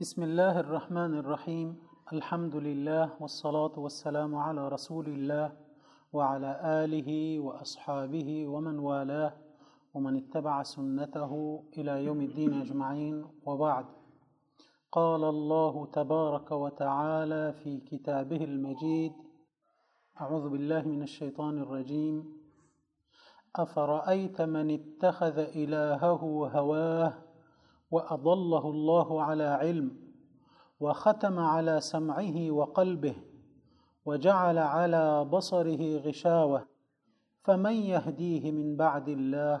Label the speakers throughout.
Speaker 1: بسم الله الرحمن الرحيم الحمد لله والصلاة والسلام على رسول الله وعلى آله وأصحابه ومن والاه ومن اتبع سنته إلى يوم الدين أجمعين وبعد قال الله تبارك وتعالى في كتابه المجيد أعوذ بالله من الشيطان الرجيم أفرأيت من اتخذ إلهه هواه واضله الله على علم وختم على سمعه وقلبه وجعل على بصره غشاوه فمن يهديه من بعد الله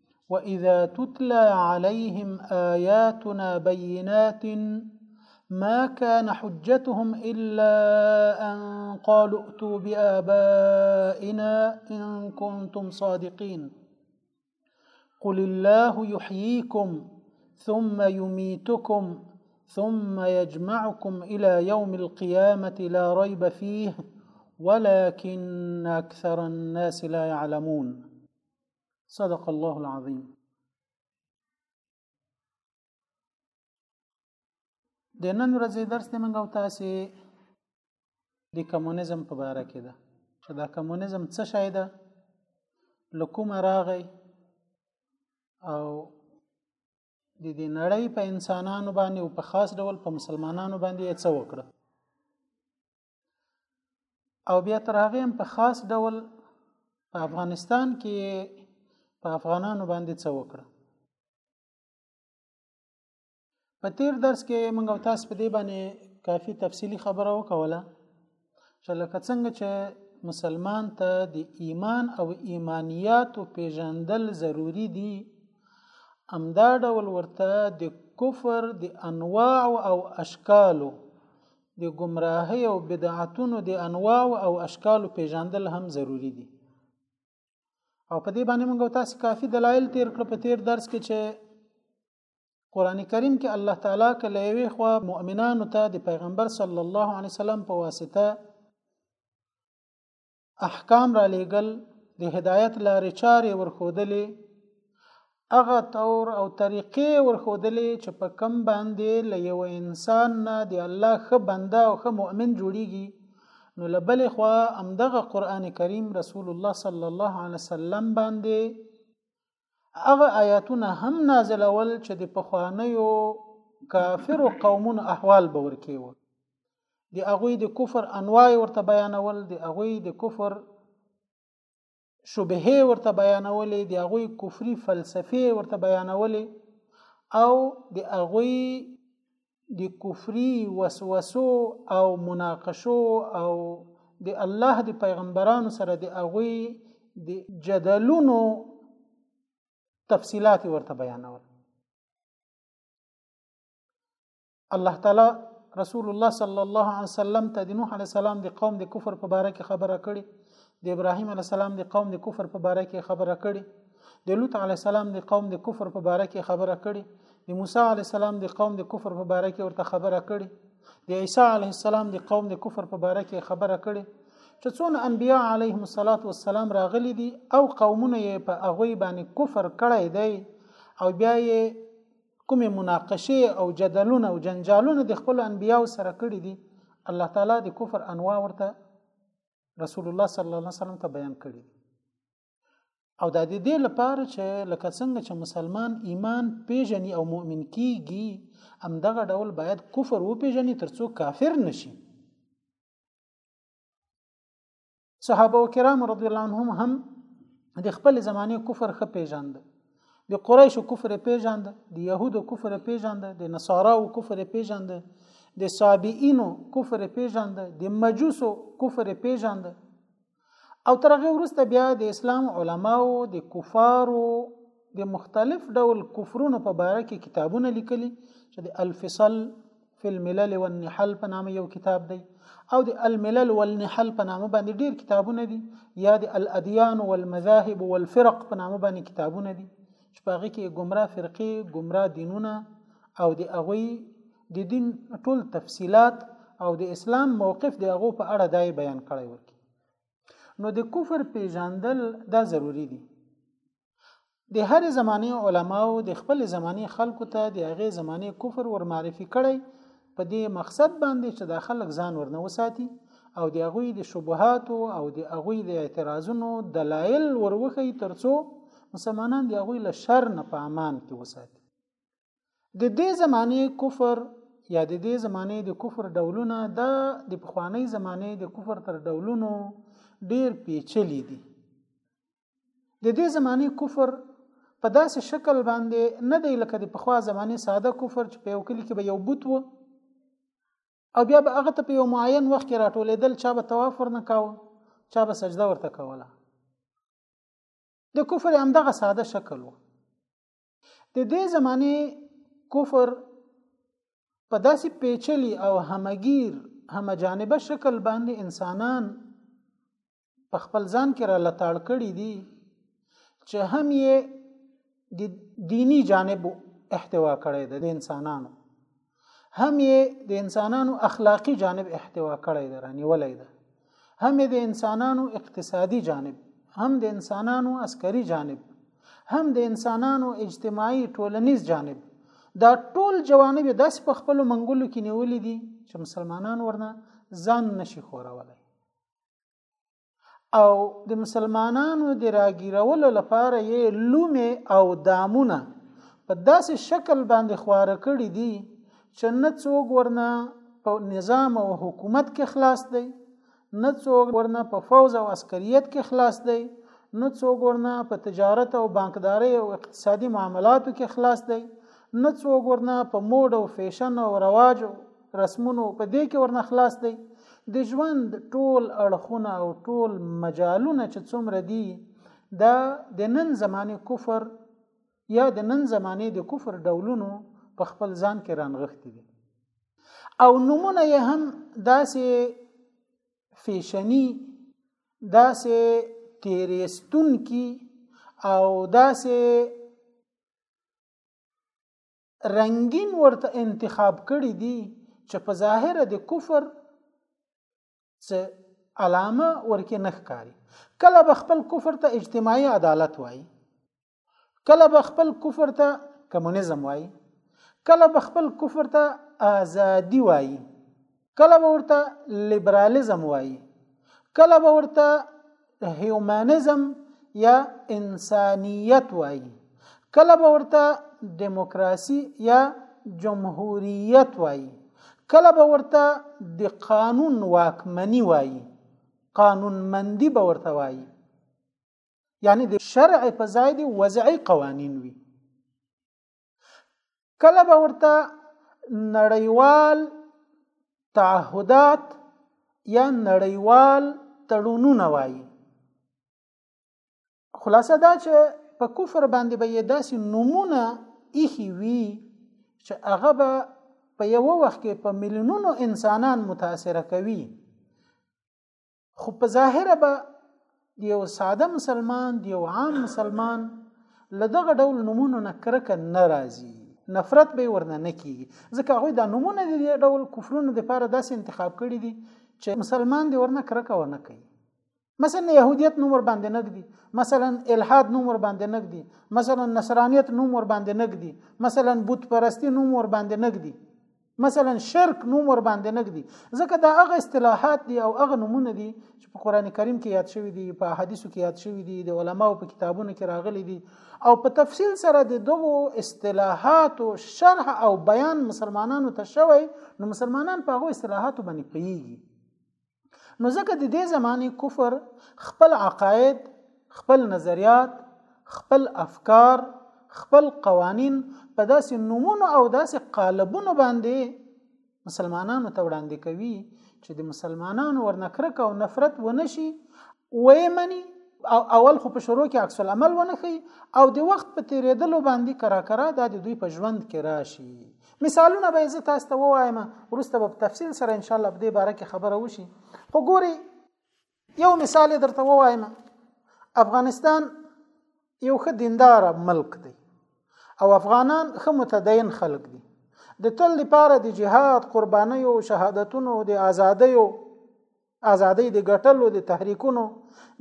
Speaker 1: واذا تتلى عليهم اياتنا بينات ما كان حجتهم الا ان قالوا ائتوا بابائنا ان كنتم صادقين قل الله يحييكم ثم يميتكم ثم يجمعكم الى يوم القيامه لا ريب فيه ولكن اكثر الناس لا يعلمون صدق الله العظیم د نن ورځې درس د منګو تاسو د کمونیزم په اړه کې ده چې دا کمونیزم څه شی ده لکوم راغی او د دې نړۍ په انسانانو باندې او په خاص ډول په مسلمانانو باندې یې څه وکړه او بیا تر هغه هم په خاص ډول په افغانستان کې په افغانانو باندې څه وکړه په تیر درس کې موږ تاسو په دې باندې کافي تفصیلی خبره وکوله چې لکه څنګه چې مسلمان ته د ایمان او ایمانیاتو پیژندل ضروری دي امدا ډول ورته د کفر د انواع او اشکالو د ګمراهۍ او بدعتونو د انواع او اشکالو پیژندل هم ضروری دي او په دې باندې موږ تاسو کافي دلایل تیر کړ په تیر درس کې چې قران کریم کې الله تعالی کله یوې خو مؤمنانو ته د پیغمبر صلی الله علیه وسلم په واسطه احکام را لېږل د هدایت لارې چارې ورښودلې هغه طور او طریقې ورښودلې چې په کم باندې له یو انسان نه د الله ښه بنده او ښه مؤمن جوړیږي نو له بلې خوا همدغه قرآن کریم رسول الله صلی الله علیه وسلم باندې هغه آیاتونه هم نازلول چې د پخوانیو کافرو قومونو احوال به ورکیوه د هغوی د کفر انواع ورته بیانول د هغوی د کفر شبهه ورته بیانولې د هغوی کفري فلسفه ورته بیانولې او د هغوی د کفري وسوسو او مناقشو او د الله د پیغمبرانو سره د اغوي د جدلونو تفصيلات ورته بیانول الله تعالی رسول الله صلی الله علیه وسلم ته د نوح علی السلام د قوم د کفر په باره کې خبره کړې د ابراهیم علی السلام د قوم د کفر په باره کې خبره کړې د لوط علی السلام د قوم د کفر په باره کې خبره کړې د موسی علی السلام د قوم د کفر په باره کې ورته خبره کړي د عیسی علی السلام د قوم د کفر په باره کې خبره کړي چې څونه انبیا علیهم الصلاۃ والسلام راغلي دي او قومونه یې په هغه باندې کفر کړی دی او بیا یې کومې مناقشه او جدلونه او جنجالونه د خپل انبیاو سره کړي دي الله تعالی د کفر انواع ورته رسول الله صلی الله علیه وسلم ته بیان کړي دي او دا د دې لپاره چې لکه څنګه چې مسلمان ایمان پیژني او مؤمن کیږي ام دغه ډول باید کفر و پیژني ترڅو کافر نشي صحابه کرام رضی الله عنهم هم د خپل زمانه کفر خ پیژند د قریش کفر پیژند د يهود کفر پیژند د نصارا کفر پیژند د صابئینو کفر پیژند د مجوسو کفر پیژند او تر هغه وروسته بیا د اسلام علماو د کفارو د مختلف ډول کفرونو په باره کې کتابونه لیکلي چې د الفصل فی الملل والنحل په نامه یو کتاب دی او د الملل والنحل په نامه باندې ډیر کتابونه دي یا د الادیان والمذاهب والفرق په نامه باندې کتابونه دي چې په هغه کې ګمراه فرقې ګمراه دینونه او د هغوی د دین ټول تفصيلات او د اسلام موقف د هغو په اړه دای بیان کړی ورکی نو د کفر پیژاندل دا ضروری دي د هر زمانه علماو د خپل زمانه خلکو ته د هغه زمانه کفر ور معرفي کړي په دې مقصد باندې چې د خلک ځان ورنه وساتي او د هغوی د شبهات او د هغوی د اعتراضونو دلایل وروخی ترڅو مسلمانان د هغوی له شر نه په امان کې وساتي د دې زمانه کفر یا د دې زمانه د کفر ډولونه د د پخوانی زمانه د کفر تر ډولونو ډیر پیچلي دي د دې زمانه کفر په داسې شکل باندې نه دی لکه د پخوا زمانه ساده کفر چې په یو کلی کې به یو بت و او بیا به هغه ته په یو معین وخت کې راټولېدل چا به طواف ورنه کاوه چا به سجده ورته کوله د کفر همدغه ساده شکل و د دې زمانه کفر په داسې پیچلی او همگیر همه جانبه شکل باندې انسانان په خپل ځان کې را لتاړ کړي دي چې هم یې د دینی جانب احتوا کړی د انسانانو هم یې د انسانانو اخلاقی جانب احتوا کړی دی رانیولای دی هم یې د انسانانو اقتصادي جانب هم د انسانانو عسکري جانب هم د انسانانو اجتماعي ټولنیز جانب دا ټول جوانب داس په خپل منګولو کې نیولې دي چې مسلمانان ورنه ځان نشي خورولای او د مسلمانانو د راګیرولو لپاره یې لومې او دامونه په داسې شکل باندې خوار کړی دي چې نه څوک ورنه په نظام او حکومت کې خلاص دی نه څوک ورنه په فوز او عسکریت کې خلاص دی نه څوک ورنه په تجارت او بانکداري او اقتصادي معاملاتو کې خلاص دی نه څوک ورنه په موډ او فیشن او رواج او رسمونو په دې کې ورنه خلاص دی د ژوند ټول اړخونه او ټول مجالونه چې څومره دي دا د نن زمانه کفر یا د نن زمانه د کفر ډولونو په خپل ځان کې رانغښتي دي او نمونه یې هم داسې فیشنی داسې تیریستون کی او داسې رنګین ورته انتخاب کړی دی چې په ظاهر د کفر څه علامه ورکه نخکاری کله به خپل کفر ته اجتماعي عدالت وایي کله به خپل کفر ته کمونیزم وایي کله به خپل کفر ته ازادي وایي کله به ورته لیبرالیزم وایي کله به ورته هیومانیزم یا انسانیت وایي کله به ورته دیموکراسي یا جمهوریت وایي کله به ورته د قانون واکمنی وایي قانونمندي به ورته وایي یعنی د شرع په ځای د وضعي قوانین وي کله به ورته نړیوال تعهدات یا نړیوال تړونونه وایي خلاصه دا چې په کفر باندې به یې داسې نمونه ایخي وي چې هغه به په یو وخت کې په میلیونونو انسانان متاثر کوي خو په ظاهره به یو ساده مسلمان دی یو عام مسلمان لدغه ډول نمونه نه کرکه ناراضي نفرت به ورنه نه کیږي ځکه هغه د نمونه دی ډول کفرونو د لپاره داسې انتخاب کړی دي چې مسلمان دی ورنه کرکه ونه کوي مثلا يهوديت نوم ور باندې نګدي مثلا الحاد نوم ور باندې نګدي مثلا نصرانيت نوم ور باندې نګدي مثلا بت پرستی نوم ور باندې نګدي مثلا شرک نوم ور باندې نه ږدي ځکه دا هغه اصطلاحات دي او هغه نمونه دي چې په قران کریم کې یاد شوی دي په حدیثو کې یاد شوی دي د علماو په کتابونو کې راغلي دي او په تفصیل سره د دغو اصطلاحاتو شرح او بیان مسلمانانو ته شوی نو مسلمانان په هغه اصطلاحاتو باندې پیږي نو ځکه د دې زماني کفر خپل عقاید خپل نظریات خپل افکار خپل قوانین په داسې نمونه او داسې قالبونو باندې مسلمانانو ته وړاندې کوي چې د مسلمانانو ورنکرک او نفرت ونشي وې مني او اول خو په شروع کې عکس العمل ونه خي او د وخت په تیریدلو باندې کرا کرا د دوی په ژوند کې راشي مثالونه به زه تاسو ته وایم ورسته په تفصیل سره ان شاء الله په دې باره کې خبره وشي خو ګوري یو مثال درته وایم افغانستان یو ښه دیندار ملک دی او افغانان ښه متدین خلک دي د تل لپاره د جهاد قربانیو شهادتونو د ازادیو ازادۍ د ګټلو د تحریکونو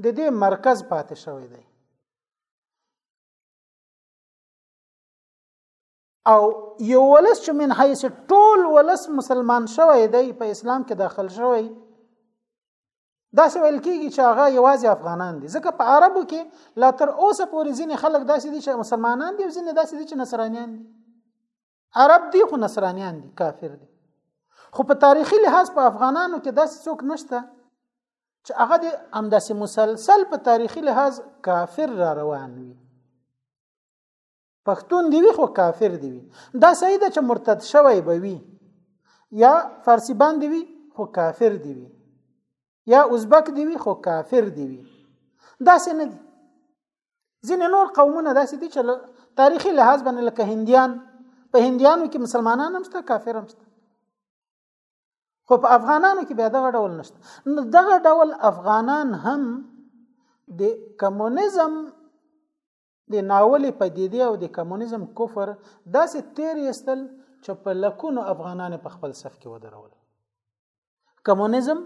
Speaker 1: د دې مرکز پاتې شوی دی او یو ولس چې من حیث ټول ولس مسلمان شوی دی په اسلام کې داخل شوی داسې ویل کېږي چې هغه یوازې افغانان دي ځکه په عربو کې لا تر اوسه پورې ځینې خلک داسې دي چې مسلمانان دي او ځینې داسې دي چې نصرانیان دي عرب دي خو نصرانيان دي کافر دي خو په تاریخي لحاظ په افغانانو کې داسې څوک نشته چې هغه د همداسې مسلسل په تاریخي لحاظ کافر را روان وي پښتون دی وي خو کافر دی وي دا صحیح ده چې مرتد شوی به وي یا فارسی باندې وي خو کافر دی وي یا ازبک دی وي خو کافر دی وي داسې نه دي ځینې نور قومونه داسې دي چې تاریخي لحاظ باندې لکه هندیان په هندیانو کې مسلمانان هم شته کافر هم شته خو په افغانانو کې بیا دغه ډول نشته نو دغه ډول افغانان هم د کمونیزم د ناولې پدیدې او د کمونیزم کفر داسې تیر یستل چې په لکونو افغانان په خپل صف کې ودرول کمونیزم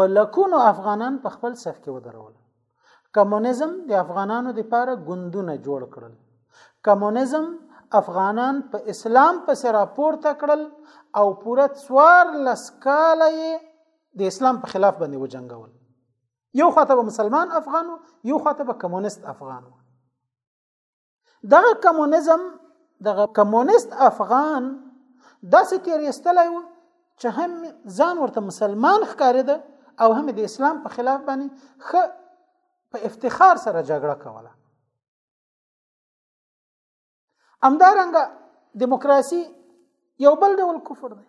Speaker 1: په لکونو افغانان په خپل صف کې ودرول کمونیزم د افغانانو لپاره ګوندونه جوړ کړل کمونیزم افغانان په اسلام پسې راپورته کړل او پوره څوار لسکاله د اسلام په خلاف باندې وجنګول یو خواته به مسلمان افغان وو یو خواته به کمونیست افغان وو دغه کمونیزم دغه کمونیست افغان داسې تیریستلی وو چې هم ځان ورته مسلمان ښکارېده او هم د اسلام په خلاف باندې خ په افتخار سره جګړه کوله همدارنګه دیموکراسي یو بل ډول کفر دی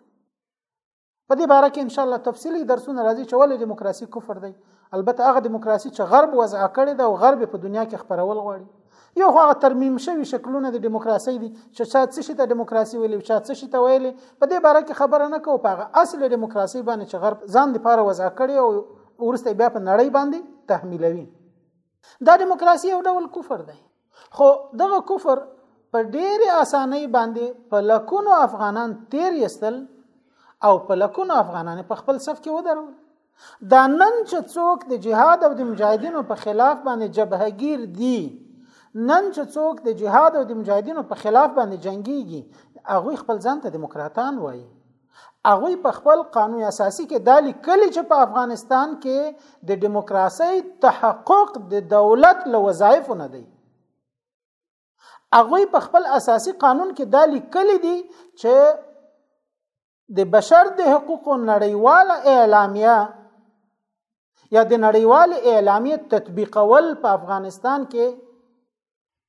Speaker 1: په دې باره کې ان شاء الله تفصيلي درسونه راځي چې ولې دیموکراسي کفر دی البته هغه دیموکراسي چې غرب وضع کړې ده او غرب په دنیا کې خبرول غواړي یو هغه ترمیم شوی شکلونه د دیموکراسي دي چې چا څه شي ته دیموکراسي ویلې چا څه شي ته ویلې په دې باره کې خبره نه کوو په هغه اصل دیموکراسي باندې چې غرب ځان لپاره وضع کړي او ورسته بیا په نړۍ باندې تحمیلوي دا دیموکراسي یو ډول کفر دی خو دغه کفر په ډېر اسانۍ باندې په لکونو افغانان تیر یستل او په لکونو افغانان په خپل صف کې ودرول دا نن چې څوک د جهاد او د مجاهدینو په خلاف باندې جبهګیر دي نن چې څوک د جهاد او د مجاهدینو په خلاف باندې جنگيږي هغه خپل ځان ته دیموکراتان وایي هغوی په خپل قانون اساسي کې دا لیکلي چې په افغانستان کې د دیموکراسۍ تحقق د دولت له وظایفو نه دی هغوی په خپل اساسي قانون کې دا لیکلي دي چې د بشر د حقوقو نړیواله اعلامیه یا د نړیوال اعلامیه تطبیقول په افغانستان کې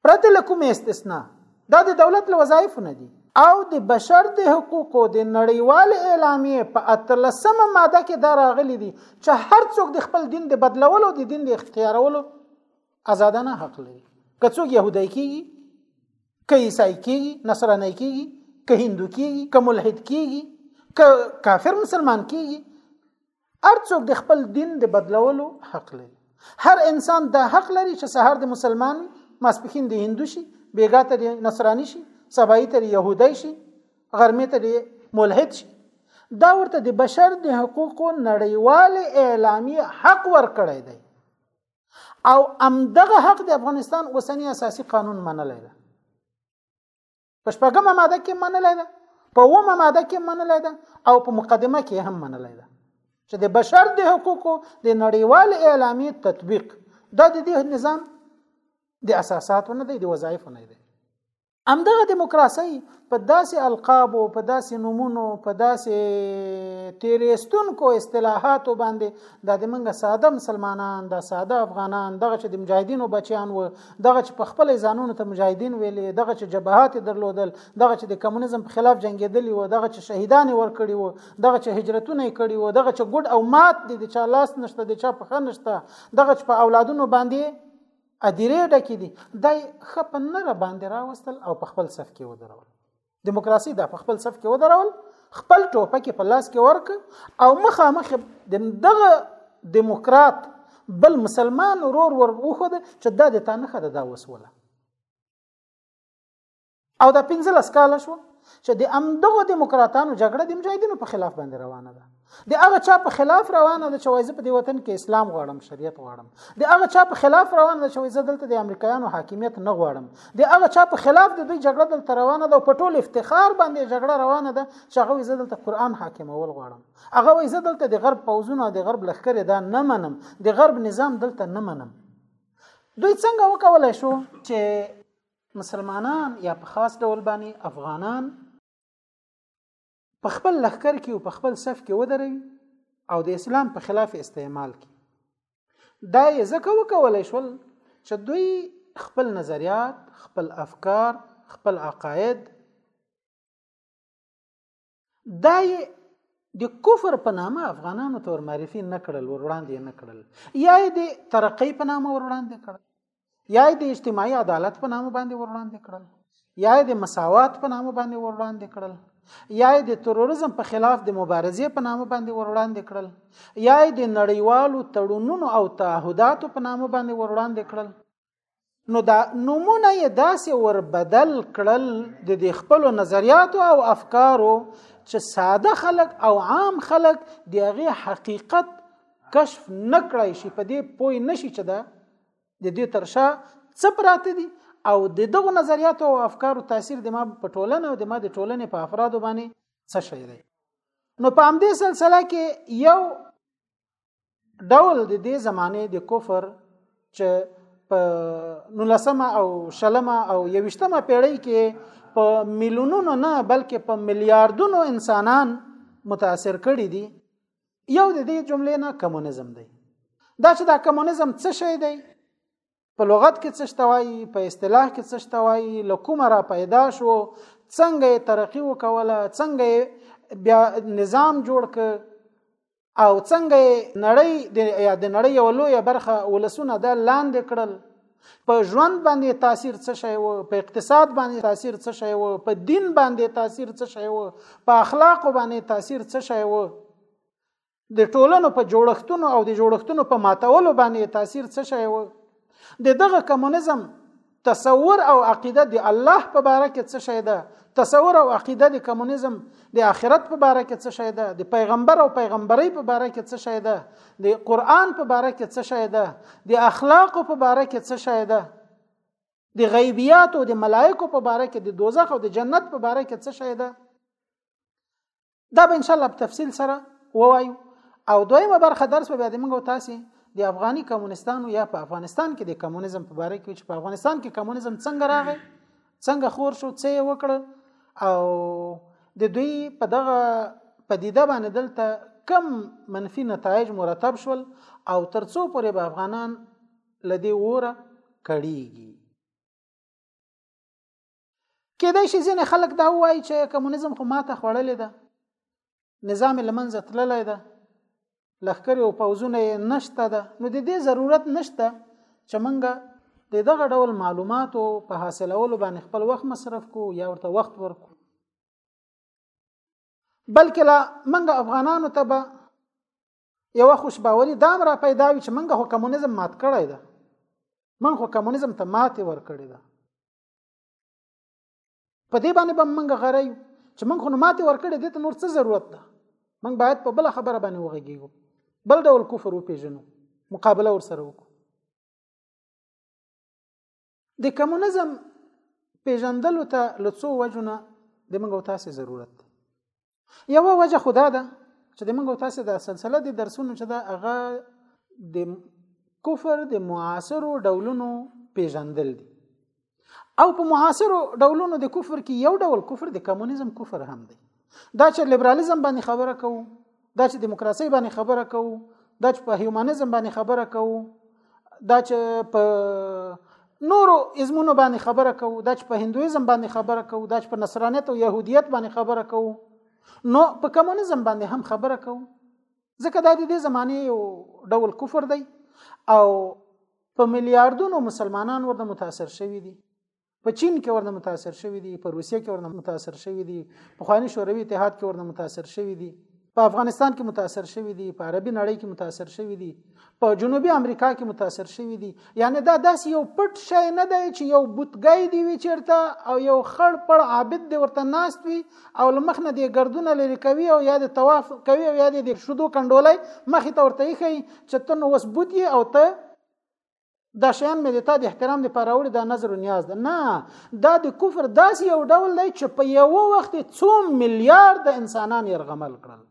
Speaker 1: پرته له کومې استثنا دا د دولت له وظایفو نه دي او د بشر د حقوقو د نړیوال اعلامیې په اتلسمه ماده کې دا راغلي دي چې هر څوک د خپل دین د بدلولو د دین د اختیارولو آزادانه حق لري که څوک يهودای کیږي که عیسای کیږي نصرانای کیږي که هندو کیږي که ملحد کیږي که کافر مسلمان کیږي ارڅوک د خپل دین د بدلولو حق لري هر انسان دا حق لري چې سهار د مسلمان وي ماسپخین د هندو شي بیګا ته د نصرانی شي سبایی ته د يهودای شي غرمه ته د ملحد شي دا ورته د بشر د حقوقو نړیوال اعلامی حق ورکړی دی او امدغه حق د افغانستان اوسنی اساسي قانون منلی دی په شپږمه ماده کې منلې ده په اومه ماده کې منلې ده او په مقدمه کې هم منلې ده چې د بشر د حقوقو د نړیوال اعلامی تطبیق دا د دې نظام د اساساتو نه دی د وظایفو نه دی همدغه دیموکراسي په داسې القابو په داسې نمونو په داسې تیرېستونکو اصطلاحاتو باندې د دمنګ ساده مسلمانان د ساده افغانان دغه چې د مجاهدینو بچیان و دغه چې په خپل ځانونو ته مجاهدین ویلي دغه چې جبهات درلودل دغه چې د کمونیزم په خلاف جنگیدلی و دغه چې شهیدان ورکړي و دغه چې هجرتونه کړي و دغه چې ګډ او مات دي د چا لاس نشته د چا پخه نشته دغه چې په اولادونو باندې ادیره ډکې دي دای خپ نه را باندې راوستل او په خپل صف کې ودرول دیموکراسي دا په خپل صف کې ودرول خپل ټوپک په لاس کې ورک او مخامخ د دغه دیموکرات بل مسلمان ورور ور وخد چې دا د تانخه د دا وسوله او دا 15 کال شو چې د امدغه دیموکراتانو جګړه د مجاهدینو په خلاف باندې روانه ده د هغه چا په خلاف روانه ده چې وایي زه په دې وطن کې اسلام غواړم شریعت غواړم د هغه چا په خلاف روانه ده چې وایي زه دلته د امریکایانو حاکمیت نه غواړم د هغه چا په خلاف د دوی جګړه دلته روانه ده او په ټول افتخار باندې جګړه روانه ده چې هغه وایي زه دلته قرآن حاکمول غواړم هغه وایي زه دلته د غرب پوځونه او د غرب لښکرې دا نه منم د غرب نظام دلته نه منم دوی څنګه وکولای شو چې مسلمانان یا په خاص ډول باندې افغانان په خپل لخر کې او په خپل صف کې ودروي او د اسلام په خلاف استعمال کی دا یې ځکه وکولای شول چې دوی خپل نظریات خپل افکار خپل عقاید دا یې د کفر په نامه افغانانو ته ور معرفي نه کړل ور وړاندې نه کړل یا د ترقۍ په نامه ور وړاندې کړل یا د اجتماعي عدالت په نامه باندې وړاندې کړل یا د مساوات په نامه باندې وړاندې کړل یا د تروریزم په خلاف د مبارزې په نامه باندې وړاندې کړل یا د نړیوالو تړونونو او تعهداتو په نامه باندې وړاندې کړل نو دا نمونه یې داسې ور بدل کړل د دې خپل نظریاتو او افکارو چې ساده خلک او عام خلک دغه حقیقت کشف نکړای شي په دې پوی نشي چې دا د دې ترشا څه پراته دي او د دغه نظریات او افکارو تاثیر د ما په ټولنه او د ما د ټولنې په افرادو باندې څه شي دی نو په همدې سلسله کې یو ډول د دې زمانه د کفر چې په نولسمه او شلمه او یوشتمه پیړۍ کې په میلیونونو نه بلکې په میلیارډونو انسانان متاثر کړي دي یو د دې جملې نه کمونیزم دی دا چې دا کمونیزم څه شی دی په لغت کې څه شته وایي په اصطلاح کې څه شته وایي له کومه را پیدا شو څنګه یې ترقي وکوله څنګه یې بیا نظام جوړ ک او څنګه نړۍ د یا د نړۍ یو لوی برخه ولسونه د لاندې کړل په ژوند باندې تاثیر څه شی وو په اقتصاد باندې تاثیر څه شی وو په دین باندې تاثیر څه شی وو په اخلاق باندې تاثیر څه شی وو د ټولنو په جوړښتونو او د جوړښتونو په ماتولو باندې تاثیر څه شی وو د دغه کمونیزم تصور او عقیده د الله په باره کې څه شی ده تصور او عقیده د کمونیزم د آخرت په باره کې څه شی ده د پیغمبر او پیغمبري په باره کې څه شی ده د قران په باره کې څه شی ده د اخلاق په باره کې څه شی ده د غیبیات او د ملائکو په باره کې د دوزخ او د جنت په باره کې څه شی ده دا به ان شاء الله په تفصیل سره ووایو او دویمه برخه درس به بیا د موږ تاسو د افغاني کمونستانو یا په افغانستان کې د کمونیزم په باره کې چې په افغانستان کې کمونیزم څنګه راغی څنګه خور شو څه یې وکړ او د دوی په دغه پدیده باندې دلته کم منفي نتایج مرتب شول او ترڅو پورې به افغانان لدی وره کړیږي کېدای شي ځینې خلک دا وایي چې کمونیزم خو ماته خوړلې ده نظام لمنځه تللی ده لخر او پوزونه نشته ده نو د دې ضرورت نشته چې منګه د دغه ډول معلوماتو په حاصلولو باندې خپل وخت مصرف کو یا ورته وخت ورکو بلکې لا منګه افغانانو ته به یو خوشباوري دام را پیدا وي چې منګه خو کمونیزم مات کړی ده من خو کمونیزم ته ماتې ورکړې ده په دې باندې به موږ غره یو چې موږ خو ماته ورکړې دې ته نور څه ضرورت ده موږ باید په بل خبره باندې وغږیږو بل ډول کفر وپیژنو مقابله ورسره وکړو د کمونیزم پیژندلو ته لڅو وجونه د موږ تاسو ضرورت دی یو وجه خدا ده چې د موږ تاسو د سلسله د درسونو چې دا هغه د کفر د معاصرو ډولونو پیژندل دي او په معاصرو ډولونو د کفر کې یو ډول کفر د کمونیزم کفر هم دی دا چې لیبرالیزم باندې خبره کوو دا چې دیموکراسي باندې خبره کوو دا چې په هیومانیزم باندې خبره کوو دا چې په نورو ازمونو باندې خبره کوو دا چې په هندویزم باندې خبره کوو دا چې په نصرانیت او يهودیت باندې خبره کوو نو په کمونیزم باندې هم خبره کوو ځکه دا د دې زمانه یو ډول کفر دی او په میلیارډونو مسلمانان ورته متاثر شوي دي په چین کې ورنه متاثر شوی دی په روسیه کې ورنه متاثر شوی دی په خواني شوروي اتحاد کې ورنه متاثر شوی دی په افغانستان کې متاثر شوی دی په عربي نړۍ کې متاثر شوی دی په جنوبي امریکا کې متاثر شوی دی یعنی دا داس یو پټ شی نه دی چې یو بوتګای دی وی چیرته او یو خړ پړ عابد دی ورته ناست وي او لمخ نه دی ګردونه لري کوي او یا د طواف کوي او یا د شودو کندولای مخې ته ورته یې کوي چې تنه وس بوت او ته دا شیان مې د تا د احترام لپاره راوړي دا نظر او نیاز ده نه دا د کفر داسې یو ډول دی چې په یو وخت څو میلیارډ انسانان يرغمل کړل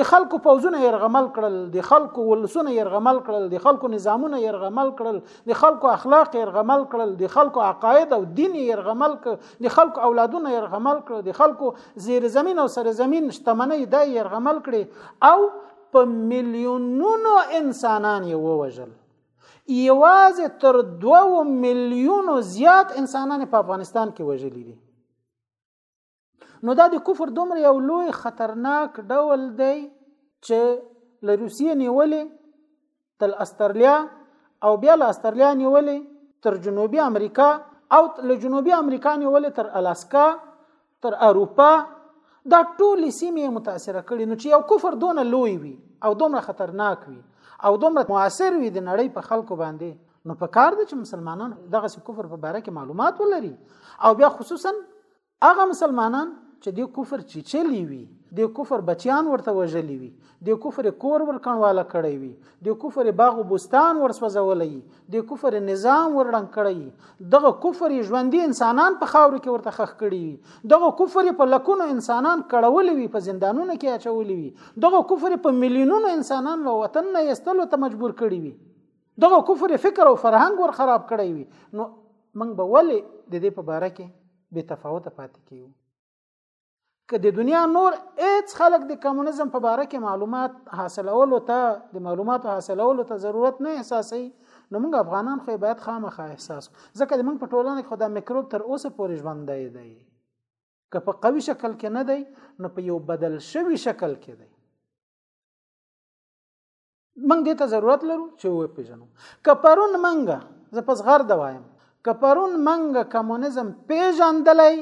Speaker 1: د خلکو پوزونه يرغمل کړل د خلکو ولسونه يرغمل کړل د خلکو نظامونه يرغمل کړل د خلکو اخلاق يرغمل کړل د خلکو عقاید او دین يرغمل کړل د خلکو اولادونه يرغمل کړل د خلکو زیر زمين او سر زمين شتمنۍ د يرغمل کړي او په میلیونونو انسانان یې ووجل یوازې تر 2 میلیونو زیات انسانان په افغانستان کې وژلي دي نو دا د کفر دومره یو لوی خطرناک ډول دی چې له روسیې نیولې تل استرالیا او بیا له استرالیا نیولې تر جنوبي امریکا او له جنوبي امریکا نیولې تر الاسکا تر اروپا دا ټولې سیمې متاثره کړي نو چې یو کفر دونه لوی وي او دومره خطرناک وي او دومره موثر وي د نړۍ په خلکو باندې نو په کار دي چې مسلمانان دغه سي کفر په باره کې معلومات ولري او بیا خصوصا هغه مسلمانان چې د کفر چیچلی وي د کفر بچیان ورته وژلی وي د کفر کور ور کڼواله کړی وي د کفر باغ او بستان ور سوځولې د کفر نظام ور ړنګ کړی دغه کفر ژوندۍ انسانان په خاور کې ورته خخ کړی دغه کفر په لکونو انسانان کړولې وي په زندانونو کې اچولې وي دغه کفر په میلیونونو انسانان له وطن نه ایستلو ته مجبور کړی وي دغه کفر فکر او فرهنګ ور خراب کړی وي نو موږ به ولې د دې په باره کې بې تفاوته پاتې کیو که د دنیا نور هیڅ خلک د کمونیزم په باره کې معلومات حاصلولو ته د معلوماتو حاصلولو ته ضرورت نه احساسي نو موږ افغانان خو باید خامخا احساس ځکه د موږ په ټولنه کې خو دا میکروب تر اوسه پورې ژوندی دی که په قوي شکل کې نه دی نو په یو بدل شوی شکل کې دی موږ دې ته ضرورت لرو چې وپیژنو که پرون موږ زه په زغرده وایم که پرون موږ کمونیزم پیژندلی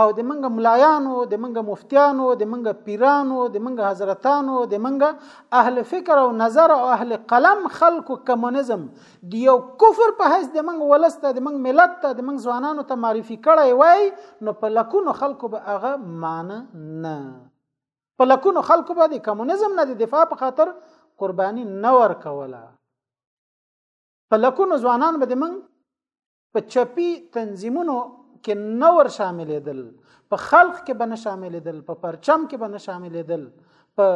Speaker 1: او د منګه ملایانو د منګه مفتیانو د منګه پیرانو د منګه حضرتانو د منګه اهل فکر او نظر او اهل قلم خلکو کمونیزم د یو کفر په حیث د منګه ولسته د منګه ملت ته د منګه ځوانانو ته معرفي کړی وای نو په لکونو خلکو به هغه مان نه په لکونو خلکو به د کمونیزم نه د دفاع په خاطر قرباني نه ورکوله په لکونو ځوانان به د من په چپی تنظیمونو کې نه ور شاملېدل په خلق کې به نه شاملېدل په پرچم کې به نه شاملېدل په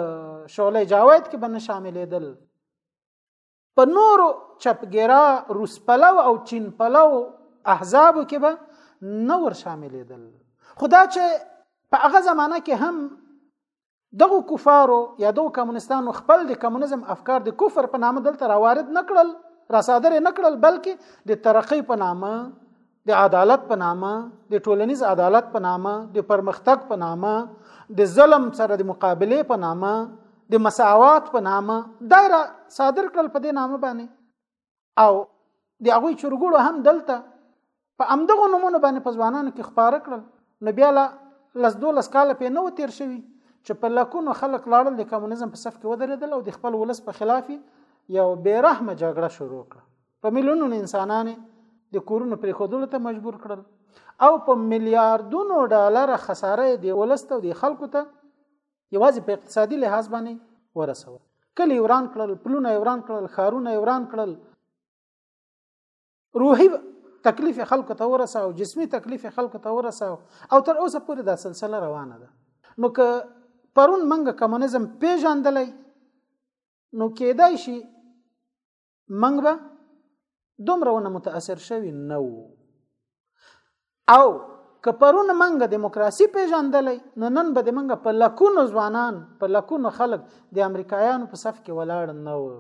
Speaker 1: شعله جاوید کې به نه شاملېدل په نورو چپګرا روس پلو او چین پلو احزابو کې به نه ور شاملېدل خدا چې په هغه زمانہ کې هم دغه کفارو یا دغه کمونستانو خپل د کمونیزم افکار د کفر په نامه دلته راوارد نکړل را صادر نکړل بلکې د ترقی په نامه د عدالت په نامه د ټولنیز عدالت په نامه د پرمختګ په نامه د ظلم سره د مقابله په نامه د مساوات په نامه دایره صادر کړل په دې نامه باندې او د هغوی چرګوړو هم دلته په امدغو نمونه باندې په ځوانانو کې خپاره کړل نو بیا لا لس دولس کاله پې نه و تیر شوي چې په لکونو خلک لاړل د کمونیزم په صف کې ودرېدل او د خپل ولس په خلاف یو بې رحمه جګړه شروع کړه په میلیونونو انسانان د کورونو پرې خودلو ته مجبور کړل او په میلیارډونو ډالر خساره دی ولست او دی خلکو ته یوازې په اقتصادي لحاظ باندې ورسول کلی وران کړل پلونه وران کړل خارونه وران کړل روحي تکلیف خلکو ته ورساو جسمی تکلیف خلکو ته ورساو او تر اوسه پورې دا سلسله روانه ده نو که پرون منګه کمونیزم پیژندلای نو کېدای شي منګ به دومره ونه متاثر شوی نه وو او که پرون منګ دیموکراسي پیژندلې نو نن به د منګ په لکونو ځوانان په لکونو خلک د امریکایانو په صف کې ولاړ نه وو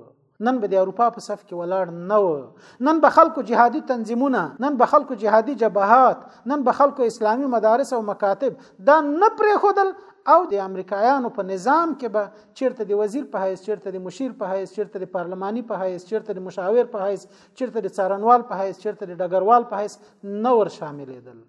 Speaker 1: نن به د اروپا په صف کې ولاړ نه و نن به خلکو جهادي تنظیمونه نن به خلکو جهادي جبهات نن به خلکو اسلامی مدارس او مکاتب دا نه پرې خودل او د امریکایانو په نظام کې به چیرته د وزیر په حیث چیرته د مشیر په حیث چیرته د پارلماني په حیث چیرته د مشاور په حیث چیرته د څارنوال په حیث چیرته د ډګروال په حیث نه ور شاملېدل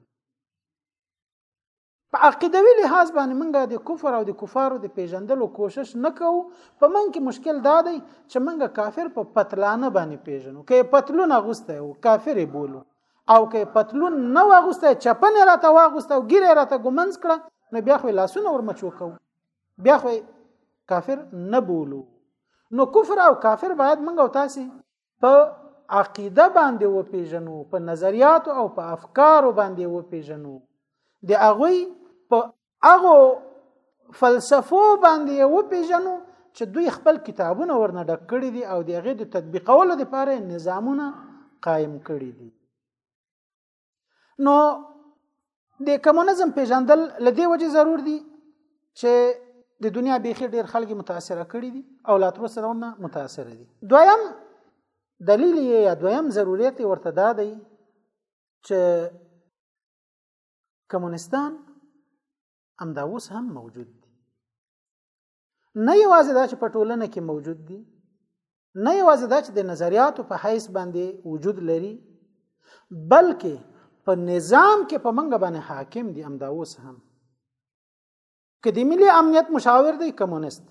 Speaker 1: په عقیدوي لحاظ باندې منګه د کفر او د کفارو د پیژندلو کوشش نکو په من کې مشکل دا دی چې منګه کافر په پتلانه باندې پیژنو کې پتلون اغوسته او کافر بولو او کې پتلون نه واغوسته چپن راته واغوسته او ګیره راته ګمنس کړه نو بیا خو لاسونه ورمچو کوو بیا خو کافر نه بولو نو کفر او کافر باید موږ او تاسو په عقیده باندې وپیژنو په نظریات او په افکار باندې وپیژنو د هغه په هغه فلسفو باندې وپیژنو چې دوی خپل کتابونه ورنه ډک کړي دي او د هغه د تطبیقولو لپاره نظامونه قائم کړي دي نو د کمونیزم پیژندل لدی وجه ضرور دي چې د دنیا بیخي ډیر خلک متاثر کړي دي او لا تر سره نه متاثر دي دویم دلیل یې یا دویم ضرورت ورته دا دی چې کمونستان هم دا اوس هم موجود دي نه یوازې دا چې په ټولنه کې موجود دي نه یوازې دا چې د نظریاتو په حیث باندې وجود لري بلکې په نظام کې په منګه باندې حاکم دي امدا اوس هم که د ملي امنیت مشاور دی کمونست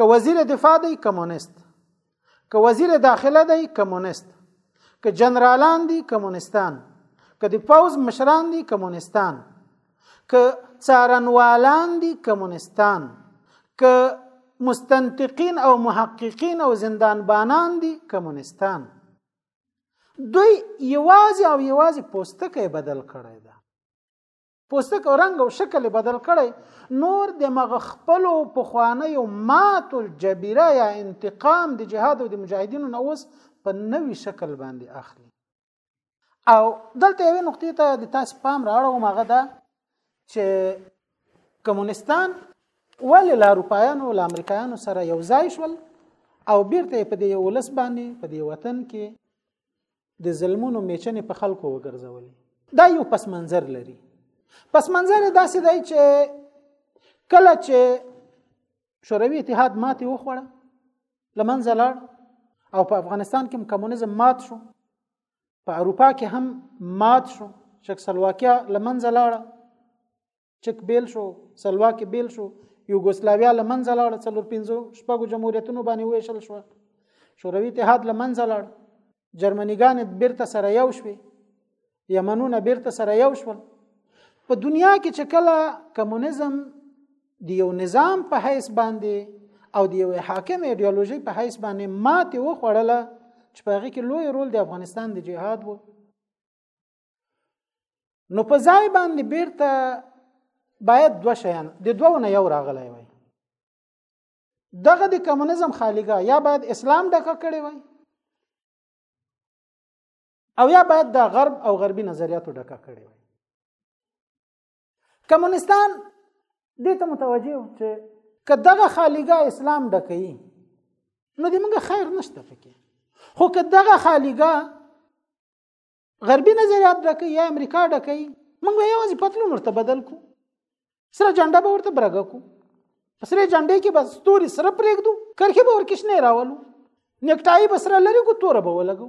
Speaker 1: که وزیر دفاع دی کمونست که وزیر داخله دی کمونیست که جنرالان دي کمونستان که د پوز مشران دي کمونستان که څارنوالان دي کمونستان که مستنتقین او محققین او زندانبانان دي کمونستان دوی یوازې او یوازې پوستکی بدل کړی ده پوستک او رنګ او شکل بدل کړي نور د مغه خپل په خوانه یو مات الجبیره یا انتقام د جهاد او د مجاهدینو نو اوس په نوي شکل باندې اخلي او دلته یوې نقطې ته د تاسو پام راړوم هغه دا چې کمونستان ولې له اروپایانو او امریکایانو سره یو ځای شول او بیرته په دې ولس باندې په دې وطن کې د ظلمونو میچنې په خلکو وګرځولې دا یو پس منظر لري پس منظر داسې دی چې کله چې شوروي اتحاد ماتې وخوړه لمنځه لاړ او په افغانستان کې کمونیزم مات شو په اروپا کې هم مات شو چکسلواکیا لمنځه لاړه چک بیل شو سلواکي بیل شو یوګوسلاویا لمنځه لاړ څلور پنځو شپږو جمهوریتونو باندې وېشل شو شوروي اتحاد لمنځه لاړ جرمنیګان بیرته سره یو شوې یمنونه بیرته سره یو شول په دنیا کې چې کله کمونیزم د یو نظام په حیث باندې او د یو حاکم ایدئولوژي په حیث باندې ماته وخوړله چې په هغه کې لوی رول د افغانستان د جهاد وو نو په ځای باندې بیرته باید دوه شیان د دوو نه یو راغلی وای دغه د کمونیزم خالیګا یا باید اسلام ډکه کړی وای او یا باید د غرب او غربي نظریاتو ډکه کړی وای کمونستان دې ته متوجه و چې که دغه خالیګا اسلام ډکې نو دې موږ خیر نشته پکې خو که دغه خالیګا غربي نظریات ډکې یا امریکا ډکې موږ به یوازې پتلون ورته بدل کو سره جنډه به ورته برګه کو په سره جنډې کې به ستوري سره پرېږدو کرخې به ورکشنې راولو نیکټای به سره لري کو توره به ولګو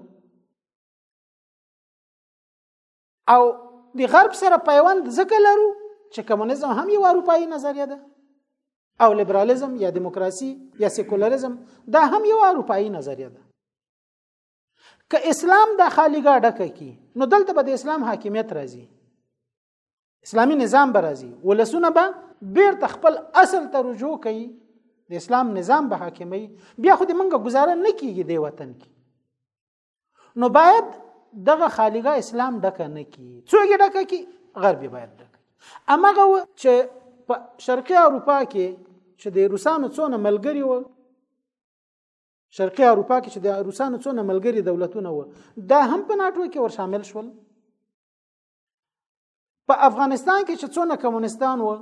Speaker 1: او د غرب سره پیوند ځکه لرو چې کمونیزم هم یو اروپאי نظریه ده او لیبرالیزم یا دیموکراسي یا سیکولریزم دا هم یو اروپאי نظریه ده که اسلام د خالی ګاډه کوي نو دلته به د اسلام حاکمیت راځي اسلامی نظام به راځي ولسونه به بیرته خپل اصل ته رجوع کوي د اسلام نظام به حاکمي بیا خو د منګه گزاره نه کیږي د وطن کې نو باید دغه خالیګه اسلام ډکه نه کی څوګه ډکه کی غربي باید ډکه امغه چې په شرقي اروپا کې چې د روسانو څونه ملګری و شرقي اروپا کې چې د روسانو څونه ملګري دولتونه و دا هم په ناتو کې ور شامل شول په افغانستان کې چې څونه کمونستان و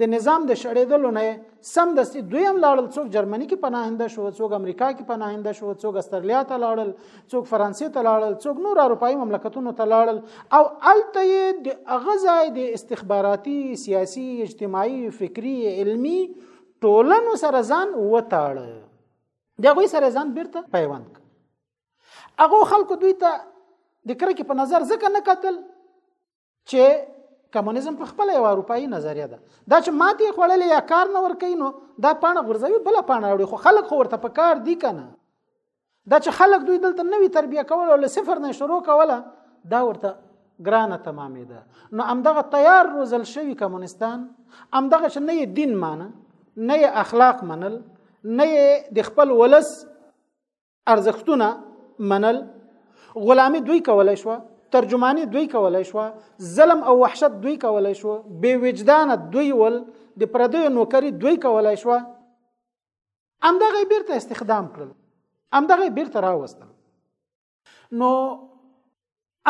Speaker 1: د نظام د شړېدلو نه سم دستي دویم لاړل څوک جرمني کې پناهنده شو څوک امریکا کې پناهنده شو څوک استرالیا ته لاړل څوک فرانسې ته لاړل څوک نور اروپאי مملکتونو ته لاړل او الته د اغزای د استخباراتي سیاسي اجتماعي فکری علمی ټولنو سره ځان وتاړه د هغوی سره ځان بیرته پیوند کړ هغه خلکو دوی ته د کرکې په نظر ځکه نه کتل چې کمونیزم په خپل یو اروپאי نظریه ده دا چې ماته خوړلې یا کار نه ور کوي نو دا پانه غورځوي بل پانه راوړي خو خلک خو ورته په کار دی کنه دا چې خلک دوی دلته نوې تربیه کول او له صفر نه شروع کوله دا ورته ګرانه تمامېده نو همدغه تیار روزل شوي کمونستان همدغه چې نه یې دین مانه نه یې اخلاق منل نه یې د خپل ولس ارزښتونه منل غلامی دوی کولای شو ترجمانی دوی کولای شو ظلم او وحشت دوی کولای شو بې وجدانه دوی ول د پردیو نوکری دوی کولای شو همدغه بیرته استخدام کړل همدغه بیرته راوستل نو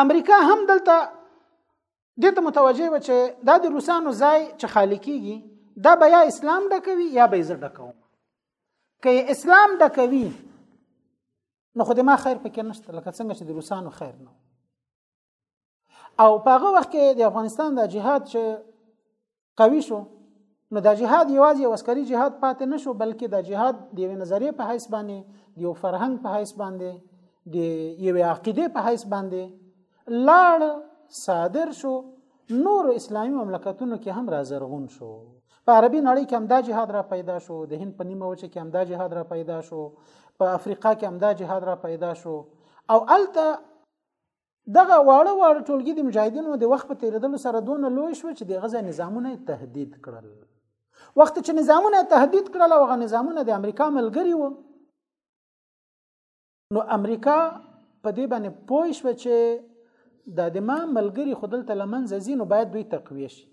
Speaker 1: امریکا هم دلته دې ته متوجه و چې دا د روسانو ځای چې خالی کیږي دا به یا اسلام ډکوي یا به زړه ډکوم که اسلام ډکوي نو خو دې ما خیر پکې نشته لکه څنګه چې د روسانو خیر نه او په هغه وخت کې د افغانستان د جهاد چې قوي شو نو د جهاد یوازې یو عسکري جهاد پاتې نشو بلکې د جهاد د یوې نظریې په حیث باندې د یو فرهنګ په حیث باندې د یوې عقیده په حیث باندې لاړ صادر شو نور اسلامي مملکتونو کې هم راځرغون شو په عربي نړۍ کې هم دا جهاد را پیدا شو د هند په نیمه وچه کې هم دا جهاد را پیدا شو په افریقا کې هم دا جهاد را پیدا شو او الته دغه واړه واړه ټولګي د مجاهدینو د وخت په تیریدلو سره دونه لوی شو چې د غزا نظامونه تهدید کړل وخت چې نظامونه تهدید کړل او غا نظامونه د امریکا ملګری وو نو امریکا په دې باندې پوه شو چې د دما ملګری خودل تلمن زینو باید دوی تقویه شي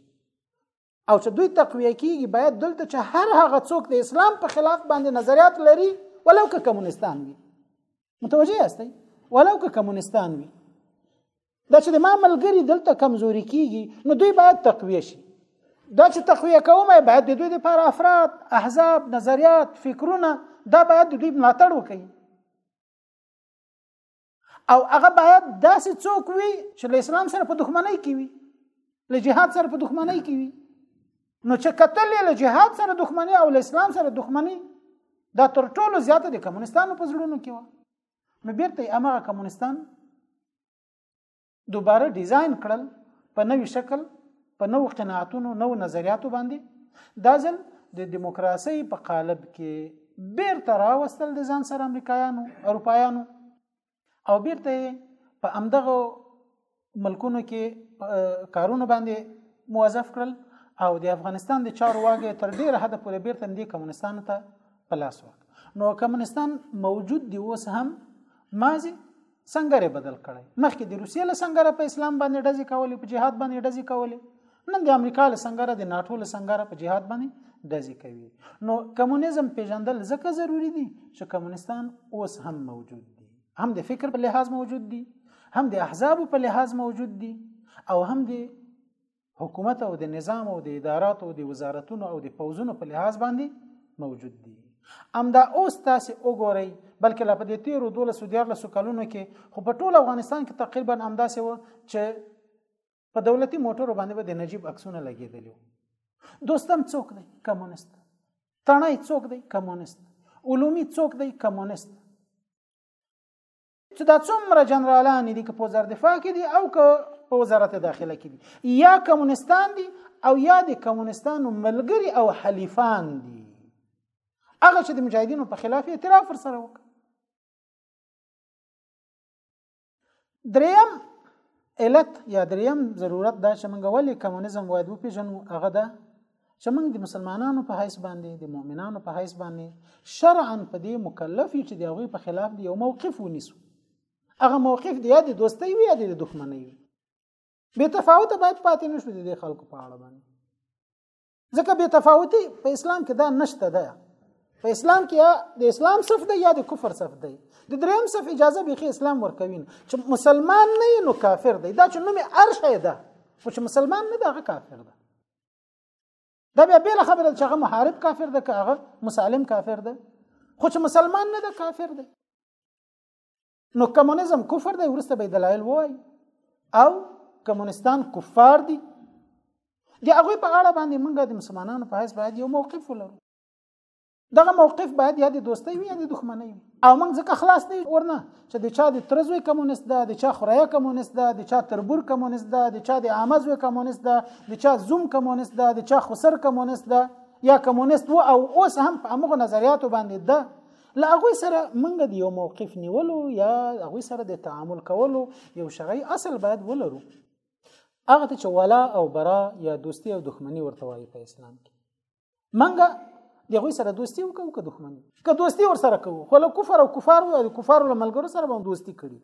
Speaker 1: او چې دوی تقویه کیږي باید دلته چې هر هغه څوک د اسلام په خلاف باندې نظریات لري ولو که کمونستان وي متوجه یاست ولو که کمونستان وي دا چې د ما ملګری دلته کمزوري کیږي نو دوی باید تقویه شي دا چې تقویه کوم باید د دوی لپاره افراد احزاب نظریات فکرونه دا باید د دوی ملاتړ وکړي او هغه باید داسې څوک وي چې له اسلام سره په دښمنۍ کې وي له جهاد سره په دښمنۍ کې وي نو چې قتل له جهاد سره دښمني او له اسلام سره دښمني دا تر ټولو زیاته د کمونستانو په زړونو کې و نو بیرته هغه کمونستان دوباره ډیزاین کړل په نوي شکل په نو قناعتونو نو نظریاتو باندې دا ځل د دیموکراسي په قالب کې بیرته راوستل د ځان سره امریکایانو اروپایانو او بیرته په امدغه ملکونو کې کارونه باندې موظف کړل او د افغانستان د چارو واګې تر ډیره حد پورې بیرته د کمونستانو ته پلاس ورک نو کمونستان موجود دی اوس هم مازی سنگر یې بدل کړی مخکې د روسیې له سنگره په اسلام باندې ډزې کولې په جهاد باندې ډزې کولې نن د امریکا له سنگره د ناتو له سنگره په جهاد باندې ډزې کوي نو کمونیزم پیژندل ځکه ضروری دي چې کمونستان اوس هم موجود دي هم د فکر په لحاظ موجود دي هم د احزاب په لحاظ موجود دي او هم د حکومت او د نظام او د ادارات او د وزارتونو او د پوزونو په لحاظ باندې موجود دي امدا اوس تاسو وګورئ بلکې لا په دې تیرو 12 کلونو کې خو په ټول افغانستان کې تقریبا امداسې و چې په دولتي موټرو باندې به د نجیب عکسونه لګېدلی دوستم څوک دی کمونست تڼی څوک دی کمونست علومي څوک دی کمونست چې دا څومره جنرالان دي که په وزارت دفاع کې دي او که په وزارت داخله کې دي یا کمونستان دي او یا د کمونستانو ملګری او حلیفان دي هغه چې د مجاهدینو په خلاف اعتراف ور سره وکړ دریم علت یا دریم ضرورت دا چې موږ ولې کمونیزم باید وپیژنو هغه ده چې موږ د مسلمانانو په حیث باندې د مؤمنانو په حیث باندې شرعا په دې مکلف یو چې د هغوی په خلاف دی یو موقف ونیسو هغه موقف دی یا د دوستۍ وي یا د دښمنۍ وي بې تفاوته باید پاتې نشو د دې خلکو په اړه باندې ځکه بې تفاوتي په اسلام کې دا نشته ده په اسلام کې یا د اسلام صف دی یا د کفر صف دی د دریم صف اجازه به اسلام ورکوین چې مسلمان نه نو کافر دی دا چې نوم ارشه ده خو چې مسلمان نه ده هغه کافر ده دا بیا بل خبره چې هغه محارب کافر ده که هغه مسالم کافر ده خو چې مسلمان نه ده کافر ده نو کمونیزم کفر دی ورسته به دلایل وای او کمونستان کفار دي د هغه په اړه باندې موږ د مسلمانانو په حساب باید یو موقف ولرو دغه موقف باید یا د دوستۍ وي یا د دښمنۍ وي او موږ ځکه خلاص نه ورنه چې د چا د ترزوی کمونست ده د چا خوریا کمونست ده د چا تربور کمونست ده د چا د آمزوی کمونست ده د چا زوم کمونست ده د چا خسر کمونست ده یا کمونست و او اوس هم په هغه نظریاتو باندې ده له هغه سره موږ د یو موقف نیولو یا هغه سره د تعامل کولو یو شرعي اصل باید ولرو هغه ته چې ولا او برا یا دوستی او دښمنی ورته وایي په اسلام کې منګه د هغوی سره دوستی وکړو که دښمني که دوستی ور سره کوو خو له کفر او کفار او کفارو له ملګرو سره به دوستی کړي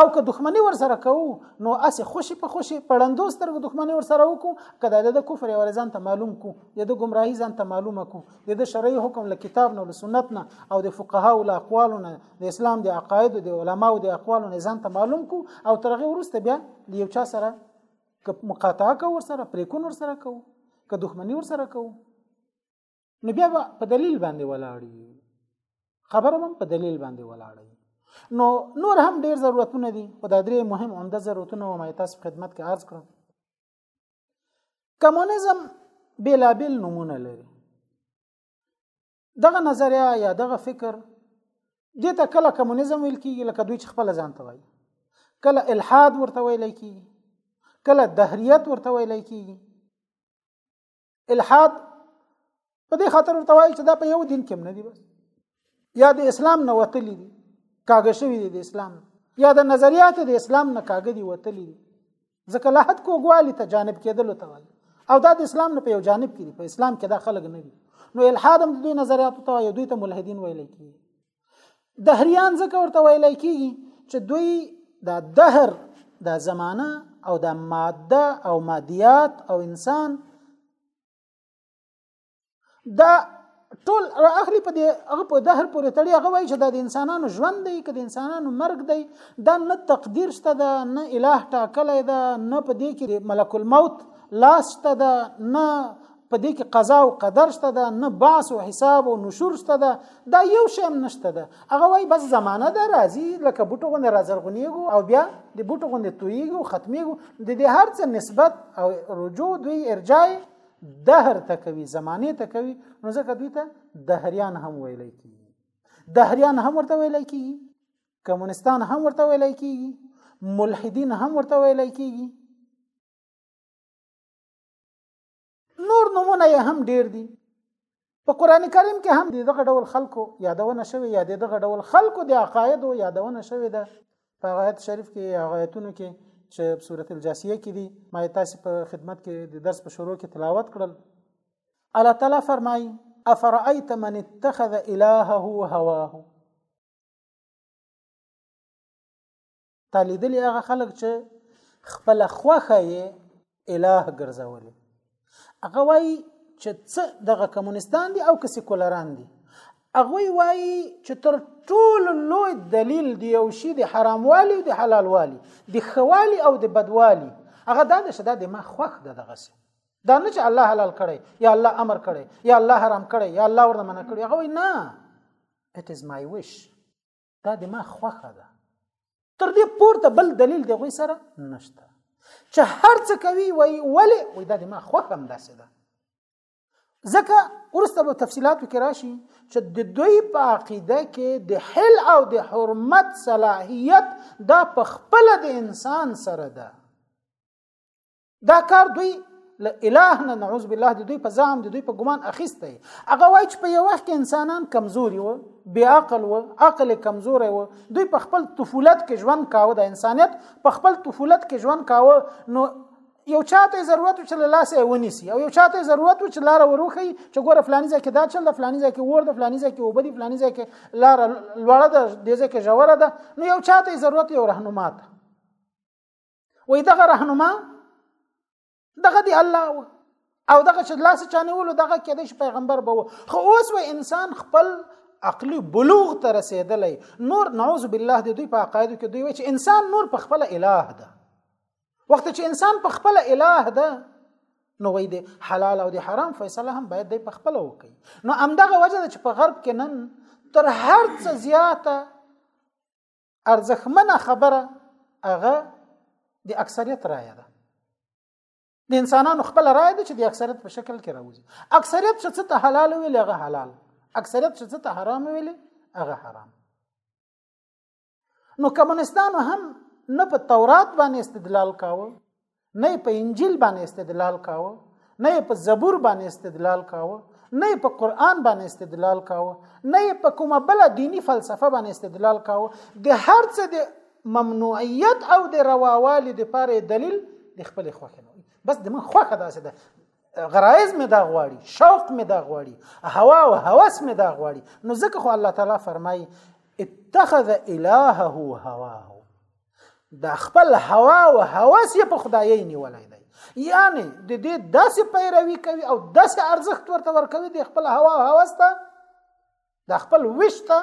Speaker 1: او که دښمني ور سره کوو نو اسې خوشي په خوشي پړندو سترګو دښمني ور سره وکړو که دا د کفر یو ځان ته معلوم کو یا د ګمراهي ځان ته معلومه کو یا د شرعي حکم له کتاب نه له سنت نه او د فقها او اقوالو نه د اسلام د عقاید او د علماو د اقوالو نه ځان ته معلوم کو او ترغه ورسته بیا یو چا سره که مقاطعه کو ورسره پریکون ورسره کو که دښمنی ورسره کو نو بیا په دلیل باندې ولاړی خبره هم په دلیل باندې ولاړی نو نور هم ډیر ضرورتونه دي په دا درې مهم عمده ضرورتونه و ما تاسو خدمت کې عرض کړم کمونیزم بیلابیل نمونه لري دغه نظریه یا دغه فکر دې ته کله کمونیزم ویل کیږي لکه دوی چې خپل ځان ته وایي کله الحاد ورته ویل کیږي کله دهریت ورته ویل کیږي الحاد په دې خاطر ورته وایي چې دا په یو دین کې نه دی بس یا د اسلام نه وتلی دی کاږه شوی دی د اسلام یا د نظریات د اسلام نه کاږه دی وتلی دی ځکه لحد کوګوالی ته جانب کېدل ته وایي او دا د اسلام نه په یو جانب کې په اسلام کې دا خلک نه دي نو الحاد هم د دوی نظریاتو ته یو دوی ته ملحدین ویل کیږي دهریان ځکه ورته ویل کیږي چې دوی دا دهر دا زمانه او دا ماده او مادیات او انسان دا ټول را اخلي په دې هغه په دهر پورې تړي هغه وایي چې دا د انسانانو ژوند دی که د انسانانو مرګ دی دا نه تقدیر شته ده نه اله ټاکلی ده نه په دې کې ملک الموت لاس شته ده نه په دې کې قضا او قدر شته ده نه بعث او حساب او نشور شته ده دا یو شی هم نشته ده هغه وایي بس زمانه ده راځي لکه بوټو غوندې راځرغونیږو او بیا د بوټو غوندې تویږو ختمیږو د دې هر څه نسبت او رجوع دوی ارجاع دهر ته کوي زمانه ته کوي نو ځکه دوی ته دهریان هم ویل کیږي دهریان هم ورته ویل کیږي کمونستان هم ورته ویل کیږي ملحدین هم ورته ویل کیږي نور نمونه یې هم ډیر دي په قران کریم کې هم د دغه ډول خلکو یادونه شوې یا د دغه ډول خلکو د عقاید او یادونه شوې ده په آیت شریف کې آیتونو کې چې سورۃ الجاسیه کې دي ما تاسو په خدمت کې د درس په شروع کې تلاوت کړل الله تعالی فرمایي افرأيت من اتخذ الهه هواه تا لیدلی هغه خلک چې خپل خوخه یې الٰه ګرځولې هغه وایي چې څه دغه کمونستان دي او که سیکولران دي هغه وایي چې تر ټولو لوی دلیل دی او شی د حراموالي او د حلالوالي د خوالي او د بدوالي هغه دا د شدا د ما خوخ ده دغه څه دا نه چې الله حلال کړي یا الله امر کړي یا الله حرام کړي یا الله ورنه منع کړي هغه نه it is my wish دا د ما خوخه ده تر دې پورته بل دلیل دی غوي سره نشته چې هر څه کوي وای ولی وای دا د ما خوخه هم داسې ده ځکه ورسته به تفصيلاتو کې راشي چې د دوی په عقیده کې د حل او د حرمت صلاحیت دا په خپل د انسان سره ده دا کار دوی له اله نه نعوذ بالله د دوی په ځام د دوی په ګمان اخیسته هغه وای چې په یو وخت کې انسانان کمزوري وو بی عقل وو عقل کمزور وو دوی په خپل طفولت کې ژوند کاوه د انسانیت په خپل طفولت کې ژوند کاوه نو یو چاته ضرورت چې له لاسه ونیسي او یو چاته ضرورت چې لار وروخي چې ګوره فلاني ځکه دا چل د فلاني ځکه ور د فلاني ځکه وبدي فلاني ځکه لار لوړه ده د ځکه ژوره ده نو یو چاته ضرورت یو رهنما ده وای دغه رهنما دغه دی الله و او دغه چې لاس چانه ولو دغه کې د پیغمبر به خو اوس و انسان خپل عقلی بلوغ ته رسیدلی نور نعوذ بالله د دوی په عقایدو کې دوی وایي چې انسان نور په خپل الٰه ده وخت چې انسان په خپل الٰه ده نو وای دی حلال او د حرام فیصله هم باید دی په خپل وکړي نو امدغه وجه ده چې په غرب کې نن تر هر څه زیاته ارزښمنه خبره هغه د اکثریت رائے ده د انسانانو خپل رائے ده چې د اکثریت په شکل کې راوځي اکثریت چې څه ته حلال ویل هغه حلال اکثریت چې څه ته حرام ویل هغه حرام نو کمونستانو هم نه په تورات باندې استدلال کاوه نه په انجیل باندې استدلال کاوه نه په زبور باندې استدلال کاوه نه په قران باندې استدلال کاوه نه په کومه بل دینی فلسفه باندې استدلال کاوه د هر څه د ممنوعیت او د رواوالي د پاره دلیل د خپل خوښه نه بس د من خوښه داسې ده غرایز مې دا غواړي شوق مې دا غواړي هوا او هوس مې دا غواړي نو ځکه خو الله تعالی فرمایي اتخذ الهه هواه دا خپل هوا او هوس یې په خدایي نیولای دی یعنی د دې داسې پیروي کوي او داسې ارزښت ورته ورکوي د خپل هوا او هوس ته د خپل وش ته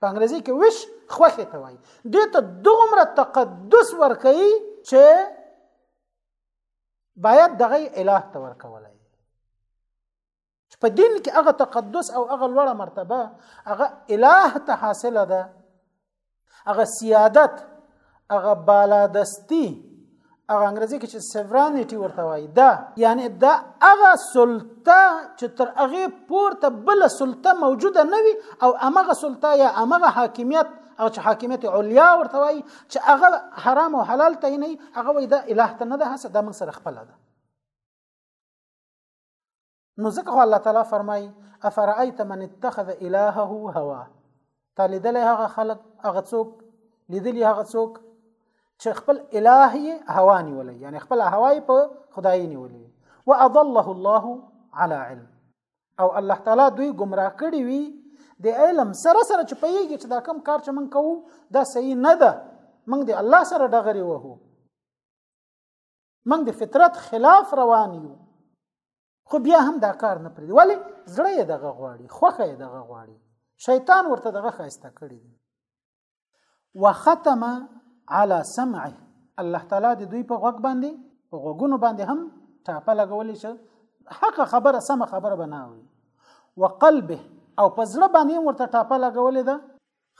Speaker 1: په انګریزي کې وش خوخه ته وایي دې ته دومره تقدس ورکوي چې باید دغه الٰه ته ورکولای چې په دین کې هغه تقدس او هغه لوړه مرتبه هغه الٰه ته حاصله ده هغه سیادت هغه بالادستی هغه انګریزي کې چې سیورانټي ورته وایي دا یعنی دا هغه سلطه چې تر هغه پورته بل سلطه موجوده نه وي او هغه سلطه یا هغه حاکمیت او چې حاکمیت علیا ورته وایي چې هغه حرام او حلال ته نه هغه وایي دا الٰه ته نه ده هڅه دا موږ سره خپل ده نو ځکه الله تعالی فرمای افرایت من اتخذ الهه هوا تا لیدلی هغه خلق هغه څوک لیدلی هغه څوک چې خپل الهه هوا نیولې یعنی خپل هوا په خدای نیولې واضله الله على علم او الله تعالی دوی گمراه کړی وي د علم سره سره چې پیږي چې دا کم کار چې من کوو دا صحیح نه ده من د الله سره ډغري وهو موږ د فطرت خلاف روان یو خو بیا هم دا کار نه پرې ولی زړه یې دغه غواړي خوخه یې دغه غواړي شیطان ورته دغه خایسته کړی دی وختم على سمعه الله تعالی د دوی په غوږ باندې په غوګونو باندې هم ټاپه لګولې شه حق خبره سم خبره بناوي وقلبه او په زړه باندې ورته ټاپه لګولې ده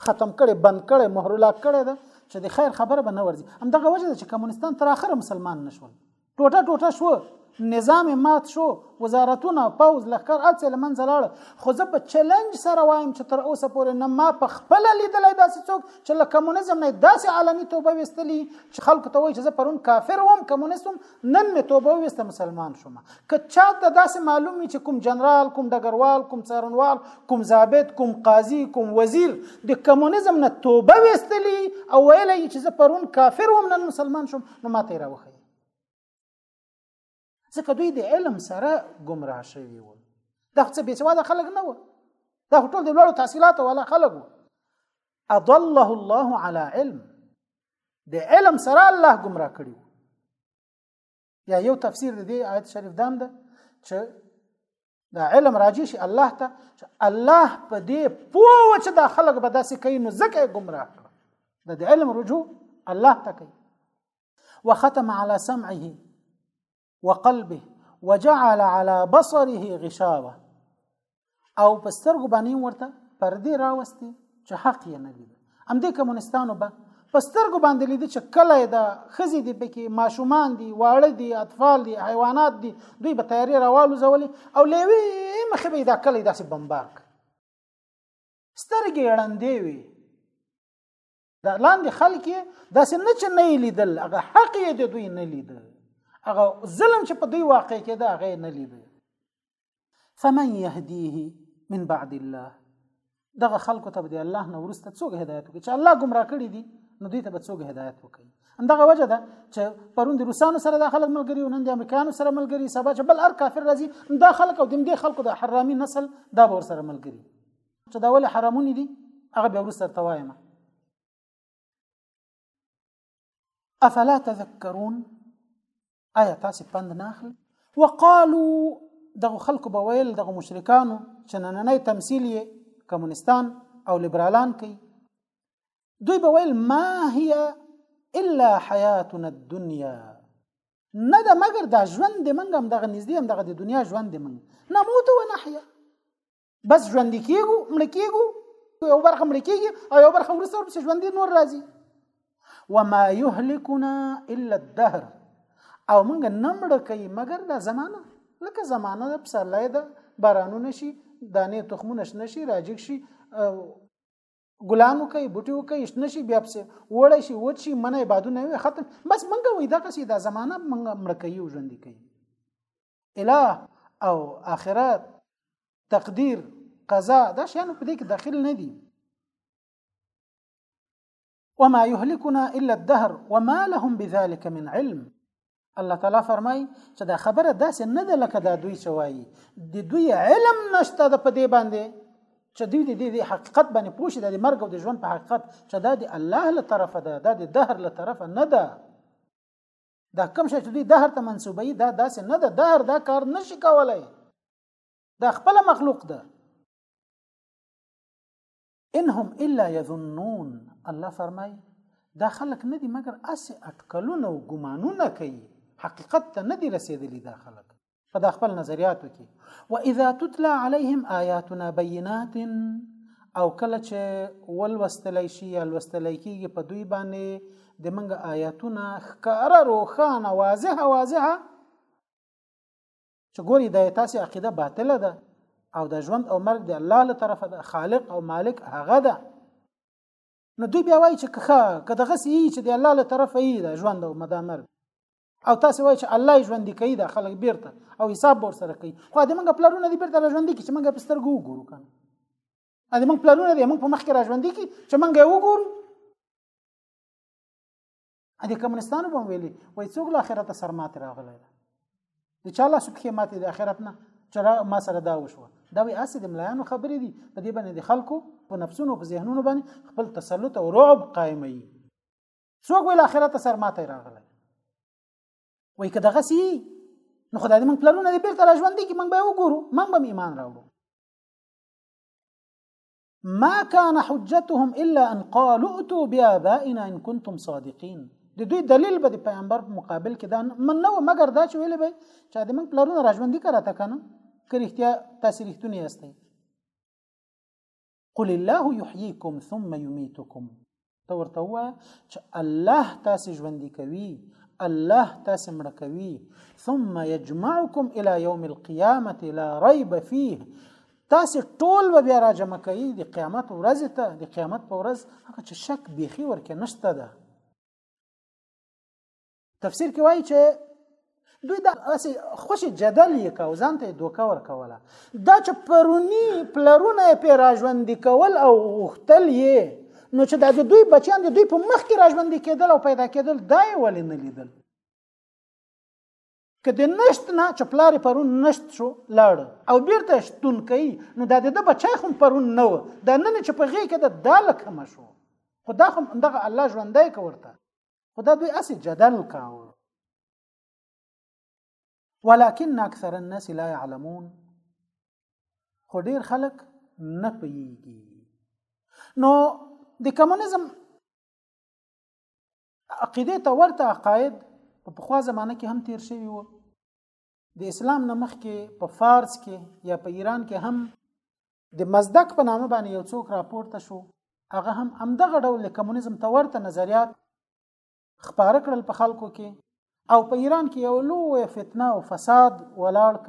Speaker 1: ختم کړي بند کړي مهرلا کړي ده چې د خیر خبره به نه ورځي هم دغه وجه ده چې کمونستان تر اخره مسلمان نشول ټوټه ټوټه شو نظام مات شو وزارتونه پوز لخر اڅه لمن زلاړ خو زه په چیلنج سره وایم چې تر اوسه پورې نه ما په خپل لیدلای داسې څوک چې له کمونیزم نه داسې علني توبه وستلی چې خلکو ته وایي چې زه پرون کافر وم کمونیستم نن مې توبه وسته مسلمان شوم که چا ته داسې معلوم وي چې کوم جنرال کوم ډګروال کوم څارنوال کوم ضابط کوم قاضي کوم وزیر د کمونیزم نه توبه وستلی او ویلی چې زه پرون کافر وم نن مسلمان شوم نو ماته راوخی ځکه دوی د علم سره گمراه شوي وو دا څه بې سواده خلک نه وو دا ټول د لوړو تحصیلاتو والا خلک وو اضله الله على علم د علم سره الله گمراه کړي یا یو تفسیر دی آیت شریف دام ده چې دا علم راجی شي الله ته چې الله په دې پوه چې دا خلک به داسې کوي نو ځکه گمراه کړ دا د علم رجوع الله ته کوي وختم على سمعه وقلبه وجعل على بصره غشاوه او په سترګو باندې ورته پردې راوستي چې حق یې نه لید ام دې کمونستانو به په سترګو باندې لید چې کله دا خزي دی پکې ماشومان دي واړه دي اطفال دي حیوانات دي دوی به تیاری راوالو زولي او لوي مخې به دا کله داسې بمبارک سترګې ړندې وي دا لاندې خلک داسې نه چې نه لیدل هغه حق یې د دوی نه لیده هغه ظلم چې په دوی واقع کېده هغه نه لیده فمن يهديه من بعد الله دغه خلکو ته به الله نه ورسته څوک هدایت وکړي چې الله گمراه کړی دي نو دوی ته به څوک هدایت وکړي همدغه وجه ده چې پرون د روسانو سره د خلک ملګری نن د امریکایانو سره ملګری سبا چې بل هر کافر راځي دا خلک او د دې خلکو د حرامي نسل دا به ور سره ملګری چې دا ولې حرامونه دي هغه به ورسره توایم افلا تذكرون آیا تاسو پند نه اخلي وقالو دغه خلکو به ویل دغه مشرکانو چې نننې تمثيل یې کمونستان او لیبرالان کوي دوی به ویل ما هي الا حياتنا الدنيا نه ده مګر دا ژوند د منګم دغه نږدې هم دغه د دنیا ژوند د منګ نموت و نحیا بس ژوند کیږو مړ کیږو یو برخه مړ کیږي او یو برخه ورسره ورپسې ژوند نور راځي وما يهلكنا الا الدهر او موږ نه مړ کوي مګر دا زمانہ لکه زمانہ د پسرلی ده بارانونه شي دانې تخمونه شنه شي راجګ شي ګلانو کوي بوټي کوي شنه شي بیا پسې وړی شي وچ شي منه بادونه وي ختم بس منګه وي دغه سي دا زمانہ منګه مړ کوي ژوند کوي اله او اخرت تقدیر قضا دا شیان په دې کې داخل نه دي وما يهلكنا الا الدهر وما لهم بذلك من علم الله تعالی فرمای چې دا خبره داسې نه ده لکه دا دوی چې وایي د دوی علم نشته د په دې باندې چې دوی د دې حقیقت باندې پوه شي د مرګ او د ژوند په حقیقت چې دا د الله له طرفه ده دا د دهر له طرفه نه ده دا کوم شی چې دوی دهر ته منسوبوي دا داسې نه ده دهر دا کار نشي کولای دا خپل مخلوق ده انهم الا يظنون الله فرمای دا خلک نه دي مګر اسې اټکلونه او ګمانونه کوي حقیقت ته نه دي رسیدلی دا خلک په د خپل نظریاتو کې و اذا تتلى عليهم آیاتنا بینات او کله چې ولوستل شي یا لوستل کېږي په دوی باندې د منګ آیاتونه ښکاره روښانه واضحه واضحه چې ګوري د تاسو عقیده باطله ده او د ژوند او مرګ د الله له طرفه ده خالق او مالک هغه ده نو دوی بیا وایي چې که که دغه سی چې د الله له طرفه یې ده ژوند او مدامر او تاسو وایئ چې الله ژوند کوي دا خلک بیرته او حساب ور سره کوي خو د موږ پلارونه دې بیرته ژوند کوي چې موږ په سترګو وګورو کنه ا دې موږ پلارونه دې موږ په مخ کې را ژوند کوي چې موږ یې وګورو ا دې کمونستانو به ویلي وای څوک له آخرت سره ماته راغلی ده د چا لاس په ماته د آخرت نه چې ما سره دا وشوه دا وی اسې د ملایانو خبرې دي په دې باندې د خلکو په نفسونو په ذهنونو باندې خپل تسلط او رعب قائموي څوک ویل اخرت سر ماته راغلی وای که دغه سی نو خدای دې موږ پلانونه دې بیرته راژوندې کی موږ به وګورو موږ به ایمان راوړو ما كان حجتهم الا ان قالوا اتوا بآبائنا ان كنتم صادقين د دوی دلیل به د پیغمبر په مقابل کې دا من نو مګر دا چې ویلې به چې د موږ پلانونه راژوندې کړه تا کنه که رښتیا تاسو رښتونی یاستئ قل الله يحييكم ثم يميتكم ته ورته وایه چې الله تاسو ژوندي کوي الله تاسو مړ کوي ثم يجمعكم الى يوم القيامه لا ريب فيه تاسو ټول به بیا راجمع کوي د قیامت ورځ ته د قیامت په ورځ هغه چې شک بيخي ورکه نشته ده تفسیر کې وایي چې دوی دا اسی خوشي جدل یې کاو ځان ته دوکا ور کوله دا چې پرونی پلرونه په راژوند کول او غختل یې نو چې دا دوی بچیان دي دوی په مخ کې راژوند کېدل او پیدا کېدل دا یې ولې نه لیدل که د نشت نه چې پلار پرون نشت شو لاړ او بیرته شتون کوي نو دا د بچا خو پرون نه و دا نن چې په غي کې د دالک هم شو خدا خو دغه الله ژوندای کو ورته خو دا دوی اسې جدل کاوه ولكن اکثر الناس لا يعلمون خو ډیر خلک نه پیږي نو د کمونیزم عقیده ته ورته عقاید په پخوا زمانه کې هم تیر شوی وو د اسلام نه مخکې په فارس کې یا په ایران کې هم د مزدک په نامه باندې یو څوک راپورته شو هغه هم همدغه ډول د کمونیزم ته ورته نظریات خپاره کړل په خلکو کې او په ایران کې یو لوی فتنه او فساد ولاړ ک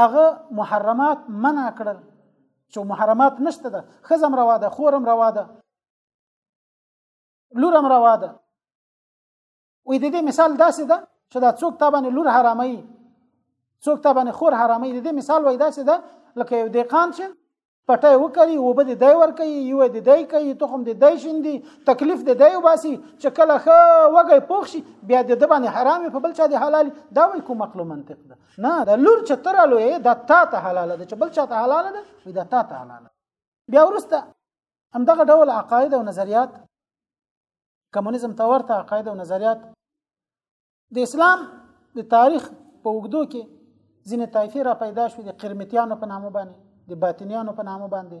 Speaker 1: هغه محرمات منع کړل چې محرمات نشته ده خزم روا ده خورم روا ده لورم روا ده وې د دې مثال داسې ده چې دا څوک تا باندې لور حرامي څوک تا باندې خور حرامي د دې مثال وای داسې ده لکه یو دیقان چې پټه وکړي او به د دی ور کوي یو د دی کوي تخم د دی شندي تکلیف د دی وباسي چې کله خو وګي پوښ شي بیا د د باندې حرامي په بل چا د حلال دا وای کوم عقل منطق ده نه د لور چې تر لوی دا تا ته حلال ده چې بل چا ته حلال ده وي دا تا ته حلال بیا ورسته همدغه ډول عقاید او نظریات کمونیزم ته ورته عقاید او نظریات د اسلام د تاریخ په وګدو کې ځینې طایفې را پیدا شوې د قرمتیانو په نامه باندې د باطنیانو په نامه باندې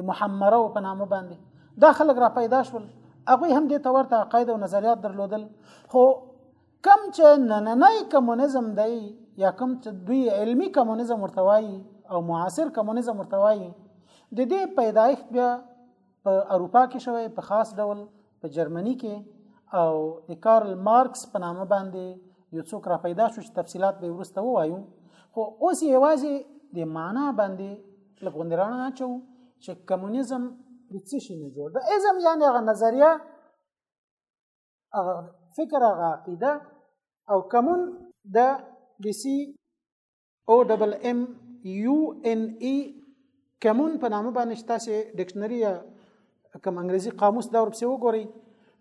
Speaker 1: د محمره په نامه باندې دا خلک را پیدا شول هغه هم د تورته عقاید او نظریات درلودل خو کم چې نننۍ کمونیزم دی یا کم چې دوی علمی کمونیزم ورتوي او معاصر کمونیزم ورتوي د دې پیدایښت بیا په اروپا کې شوی په خاص ډول په جرمني کې او د کارل مارکس په نامه باندې یو څوک را پیدا شو چې تفصيلات به ورسته وایو خو اوس یوازې د معنا باندې لګوندې رانه اچو چې کمونیزم د څه شي نه جوړ ده ازم یعنی هغه نظریه هغه فکر هغه عقیده او کمون د دسی او ډبل ام یو ان ای کمون په نامه باندې تاسو ډکشنری کوم انګریزي قاموس دا ورپسې وګورئ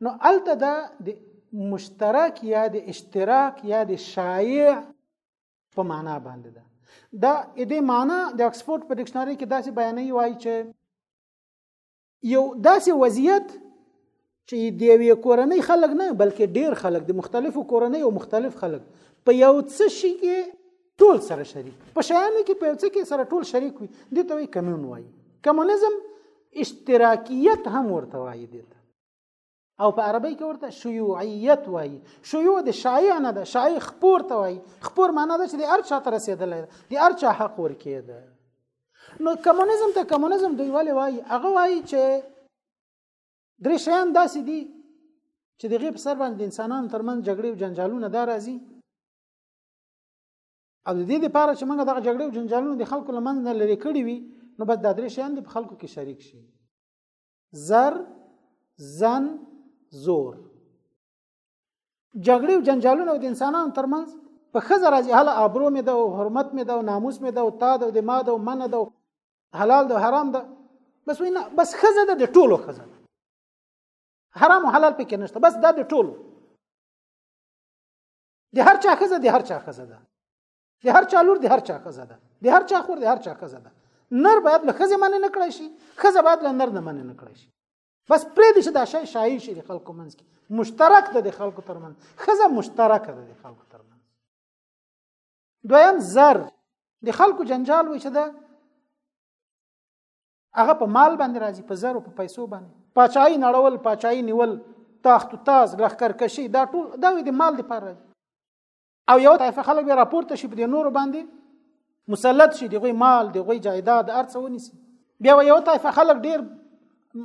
Speaker 1: نو الته دا د مشترک یا د اشتراک یا د شایع په معنا باندې ده دا د معنا د اکسفورد په ډکشنری کې داسې بیانې وایي چې یو داسې وضعیت چې د یوې کورنۍ خلک نه بلکې ډیر خلک د مختلفو کورنۍ او مختلف خلک په یو څه شي کې ټول سره شریک په شیانو کې په یو څه کې سره ټول شریک وي دي ته وایي کمیون وایي کمونیزم اشتراکیت هم ورته وایي دي ته او په عربی کې ورته شیوعیت وایي شیوع د شایع نه ده شایع خپور ته وایي خپور معنی ده چې د هر چا ته رسېدلی ده د هر چا حق ورکېده نو کمونیزم ته کمونیزم دوی ولې وایي هغه وایي چې درې شیان داسې دي چې د غیب سر باندې د انسانانو ترمنځ جګړې او جنجالونه دا راځي او د دې لپاره چې موږ دغه جګړې او جنجالونه د خلکو لمنځه لرې کړې وي نو بس دا درې شیان د خلکو کې شریک شي زر زن زور جګړې او جنجالونه د انسانانو ترمنځ په خزه راځي هله ابرو مې ده او حرمت مې ده او ناموس مې ده او تا ده او د ما ده او من ده حلال ده حرام ده بس وینا بس خزه ده د ټولو خزه ده حرام او حلال پکې نشته بس دا د ټولو د هر چا خزه د هر چا خزه ده د هر چا لور د هر چا خزه ده د هر چا خور د هر چا خزه ده نر باید له خزه مننه نه کړی شي خزه باید له نر نه مننه نه کړی شي بس پرې دې چې دا شی شایع شي د خلکو منځ کې مشترک ده د خلکو ترمنځ خزه مشترک ده د خلکو ترمنځ دویم زر د خلکو جنجال وي چې ده هغه په مال باندې راځي په زر او په پیسو باندې پاچای نړول پاچای نیول تاخت تاز لخر کشي دا ټول دا د مال لپاره راځي او یو طایفه خلک به راپورته شي په دې نورو باندې مسلط شي دغه مال دغه جایداد ارڅ ونیسي بیا یو طایفه خلک ډیر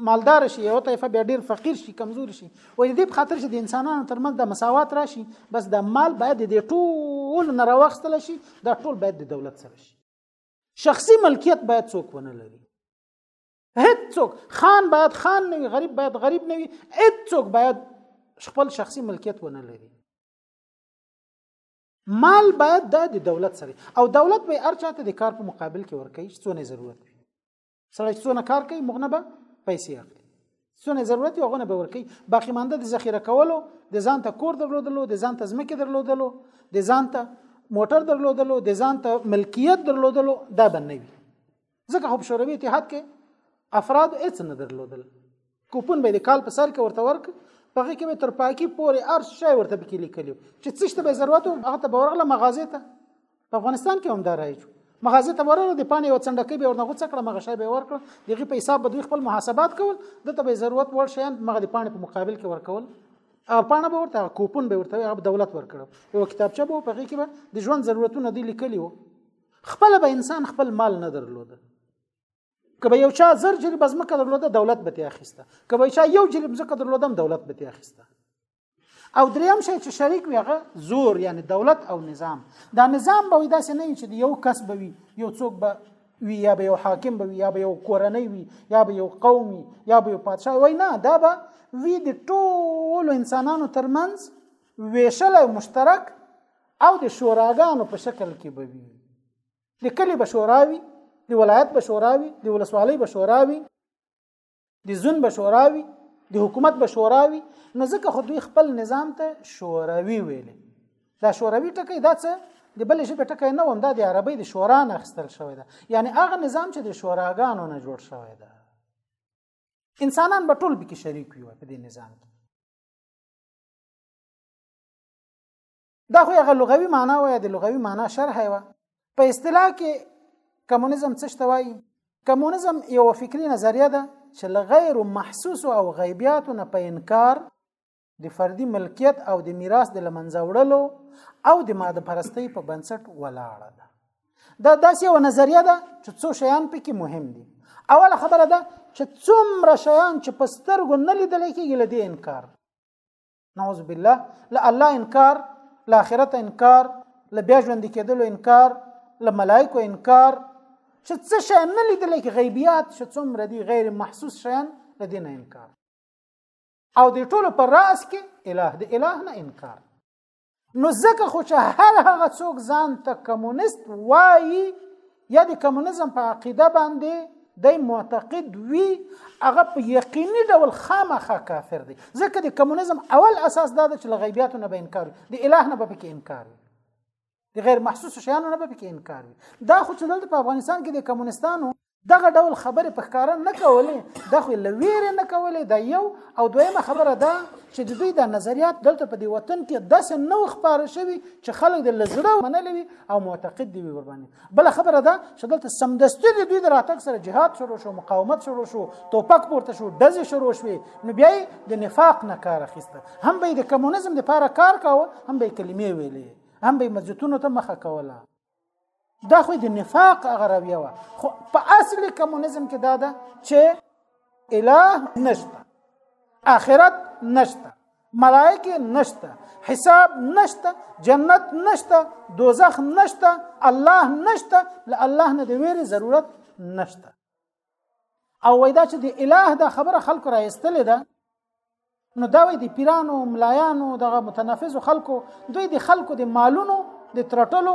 Speaker 1: مالدار شي یو طایفه بیا ډیر فقیر شي کمزور شي و دې په خاطر چې د انسانانو ترمنځ د مساوات راشي بس د مال باید د ټول نه راوخستل شي دا ټول باید د دولت سره شي شخصي ملکیت باید څوک ونه لري هیڅوک خان باید خان نه وي غریب باید غریب نه وي هیڅوک باید خپل شخصي ملکیت ونه لري مال باید د د دولت سره او دولت به هر چاته د کار په مقابل کې ورکړي چې څونه ضرورت وي سړی څونه کار کوي مغنه به پیسې اخلي څونه ضرورت یو غنه به ورکړي باقی مانده د ذخیره کولو د ځان ته کور درلودلو د ځان ته ځمکه درلودلو د ځان ته موټر درلودلو د ځان ته ملکیت درلودلو دا بنوي ځکه خو په شوروي اتحاد کې افراد هیڅ نه درلودل کوپن به د کال په سر کې ورته ورک په هغه کې به تر پاکي پورې ار شی ورته پکې لیکلی چې څه شته به ضرورت و هغه ته به ورغله مغازې ته په افغانستان کې هم دا راځي مغازه ته ورغله د پانې یو څنډکې به ورنغه څه کړه مغه شی به ورکړه دغه په حساب به دوی خپل محاسبات کول دته به ضرورت وړ شیان مغه د پانې په مقابل کې ورکول او پانه به ورته کوپن به ورته هغه دولت ورکړو یو کتابچه به په کې به د ژوند ضرورتونه دی لیکلی وو خپل به انسان خپل مال نه درلوده کبه یو چا زر جریب از مکه درلوده دولت به تی اخیسته کبه چا یو جریب زکه درلوده دولت به تی اخیسته او دریم شی چې شریک وي هغه زور یعنی دولت او نظام دا نظام به داسې نه چې یو کس به وي یو څوک به وي یا به یو حاکم به وي یا به یو کورنۍ وي یا به یو قوم وي یا به یو پادشاه وي نه دا به وي د ټولو انسانانو ترمنځ ویشل مشترک او د شوراګانو په شکل کې به وي د کلی به شوراوي د ولایت به شوراوي د ولسوالۍ به شوراوي د زون به شوراوي د حکومت به شوراوي نو ځکه خو دوی خپل نظام ته شوراوي ویل دا شوراوي ټکی دا څه د بل ژبه ټکی نه وم دا د عربی د شورا نه اخستل شوی دا یعنی هغه نظام چې د شوراګانو نه جوړ شوی دا انسانان به ټول به کې شریک وي په دې نظام کې دا خو هغه لغوي معنا وای د لغوي معنا شرح و په اصطلاح کې کمونیزم څه شته وایي کمونیزم یو فکری نظریه ده چې لغیر محسوس او غیبیات نه په انکار د فردي ملکیت او د میراث د لمنځه وړلو او د ماده پرستی په بنسټ ولاړه ده دا داسې یو نظریه ده چې څو شیان پکې مهم دي اوله خبره ده چې څومره شیان چې په سترګو نه لیدل کېږي له دې انکار نعوذ بالله له الله انکار له آخرت انکار له بیا ژوند کېدلو انکار له ملائکو انکار چې څه شي نه لیدل کې غیبیات چې څومره دي غیر محسوس شیان له دینه انکار او د ټولو پر راس کې الٰه د الٰه نه انکار نو ځکه خو چې هر هغه څوک ځان ته کمونیست وایي یا د کمونیزم په عقیده باندې د معتقد وی هغه په یقیني ډول خامخا کافر دی ځکه د کمونیزم اول اساس دا دی چې له غیبیاتو نه به انکار وي د الٰه نه به پکې انکار وي د غیر محسوس شیانو نه به پکې انکار وي دا خو چې دلته په افغانستان کې د کمونستانو دغه ډول خبرې په ښکاره نه کولې دا خو له ویرې نه کولې دا یو او دویمه خبره ده چې د دوی دا نظریات دلته په دې وطن کې داسې نو خپاره شوي چې خلک د لزړه منلې وي او معتقد دي وي ورباندې بل خبره ده چې دلته سمدستي د دوی د راتګ سره جهاد شروع شو مقاومت شروع شو توپک پورته شو ډزې شروع شوې نو بیا د نفاق نه کار اخیسته هم به د کمونیزم لپاره کار کاوه هم به کلمې ویلې هم به مسجدونو ته مخه کوله دا خو د نفاق هغه رویه وه خو په اصل کمونیزم کې دا ده چې اله نشته آخرت نشته ملائکه نشته حساب نشته جنت نشته دوزخ نشته الله نشته له الله نه د ویری ضرورت نشته او وای دا چې د الٰه دا خبره خلکو را ایستلې ده نو دا وای د پیرانو ملایانو دغه متنفذ خلکو دوی د خلکو د مالونو د ترټلو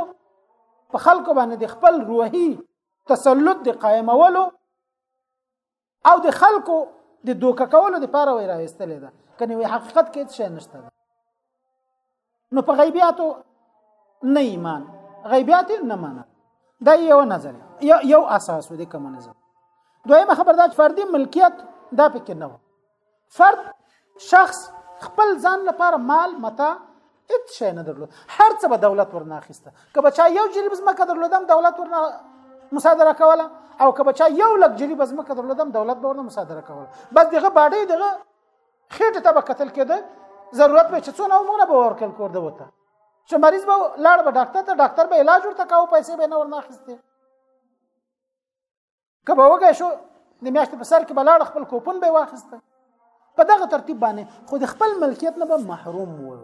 Speaker 1: په خلکو باندې د خپل روحي تسلط د قائمولو او د خلکو د دوکه کولو لپاره وای راوستلې ده کني وی حقیقت کې څه نشته ده نو په غیبیاتو نه ایمان غیبیات نه منل دا یو نظر یو یو اساس دی کمونیزم دویمه خبر دا چې فردي ملکیت دا پکې نه و فرد شخص خپل ځان لپاره مال متا هیڅ شی نه درلود هر څه به دولت ورنه اخیسته که بچا یو جریب زمکه درلودم دولت ورنه مصادره کوله او که بچا یو لک جریب زمکه درلودم دولت به ورنه مصادره کوله بس دغه باډې دغه خېټه ته به قتل کېده ضرورت به چې څو نو موږ به ورکل کور ده وته چې مریض به لاړ به ډاکټر ته ډاکټر به علاج ورته کاوه پیسې به نه ورنه اخیستې که به وګه شو د میاشتې په سر کې به لاړ خپل کوپن به واخیسته په دغه ترتیب باندې خو د خپل ملکیت نه به محروم وو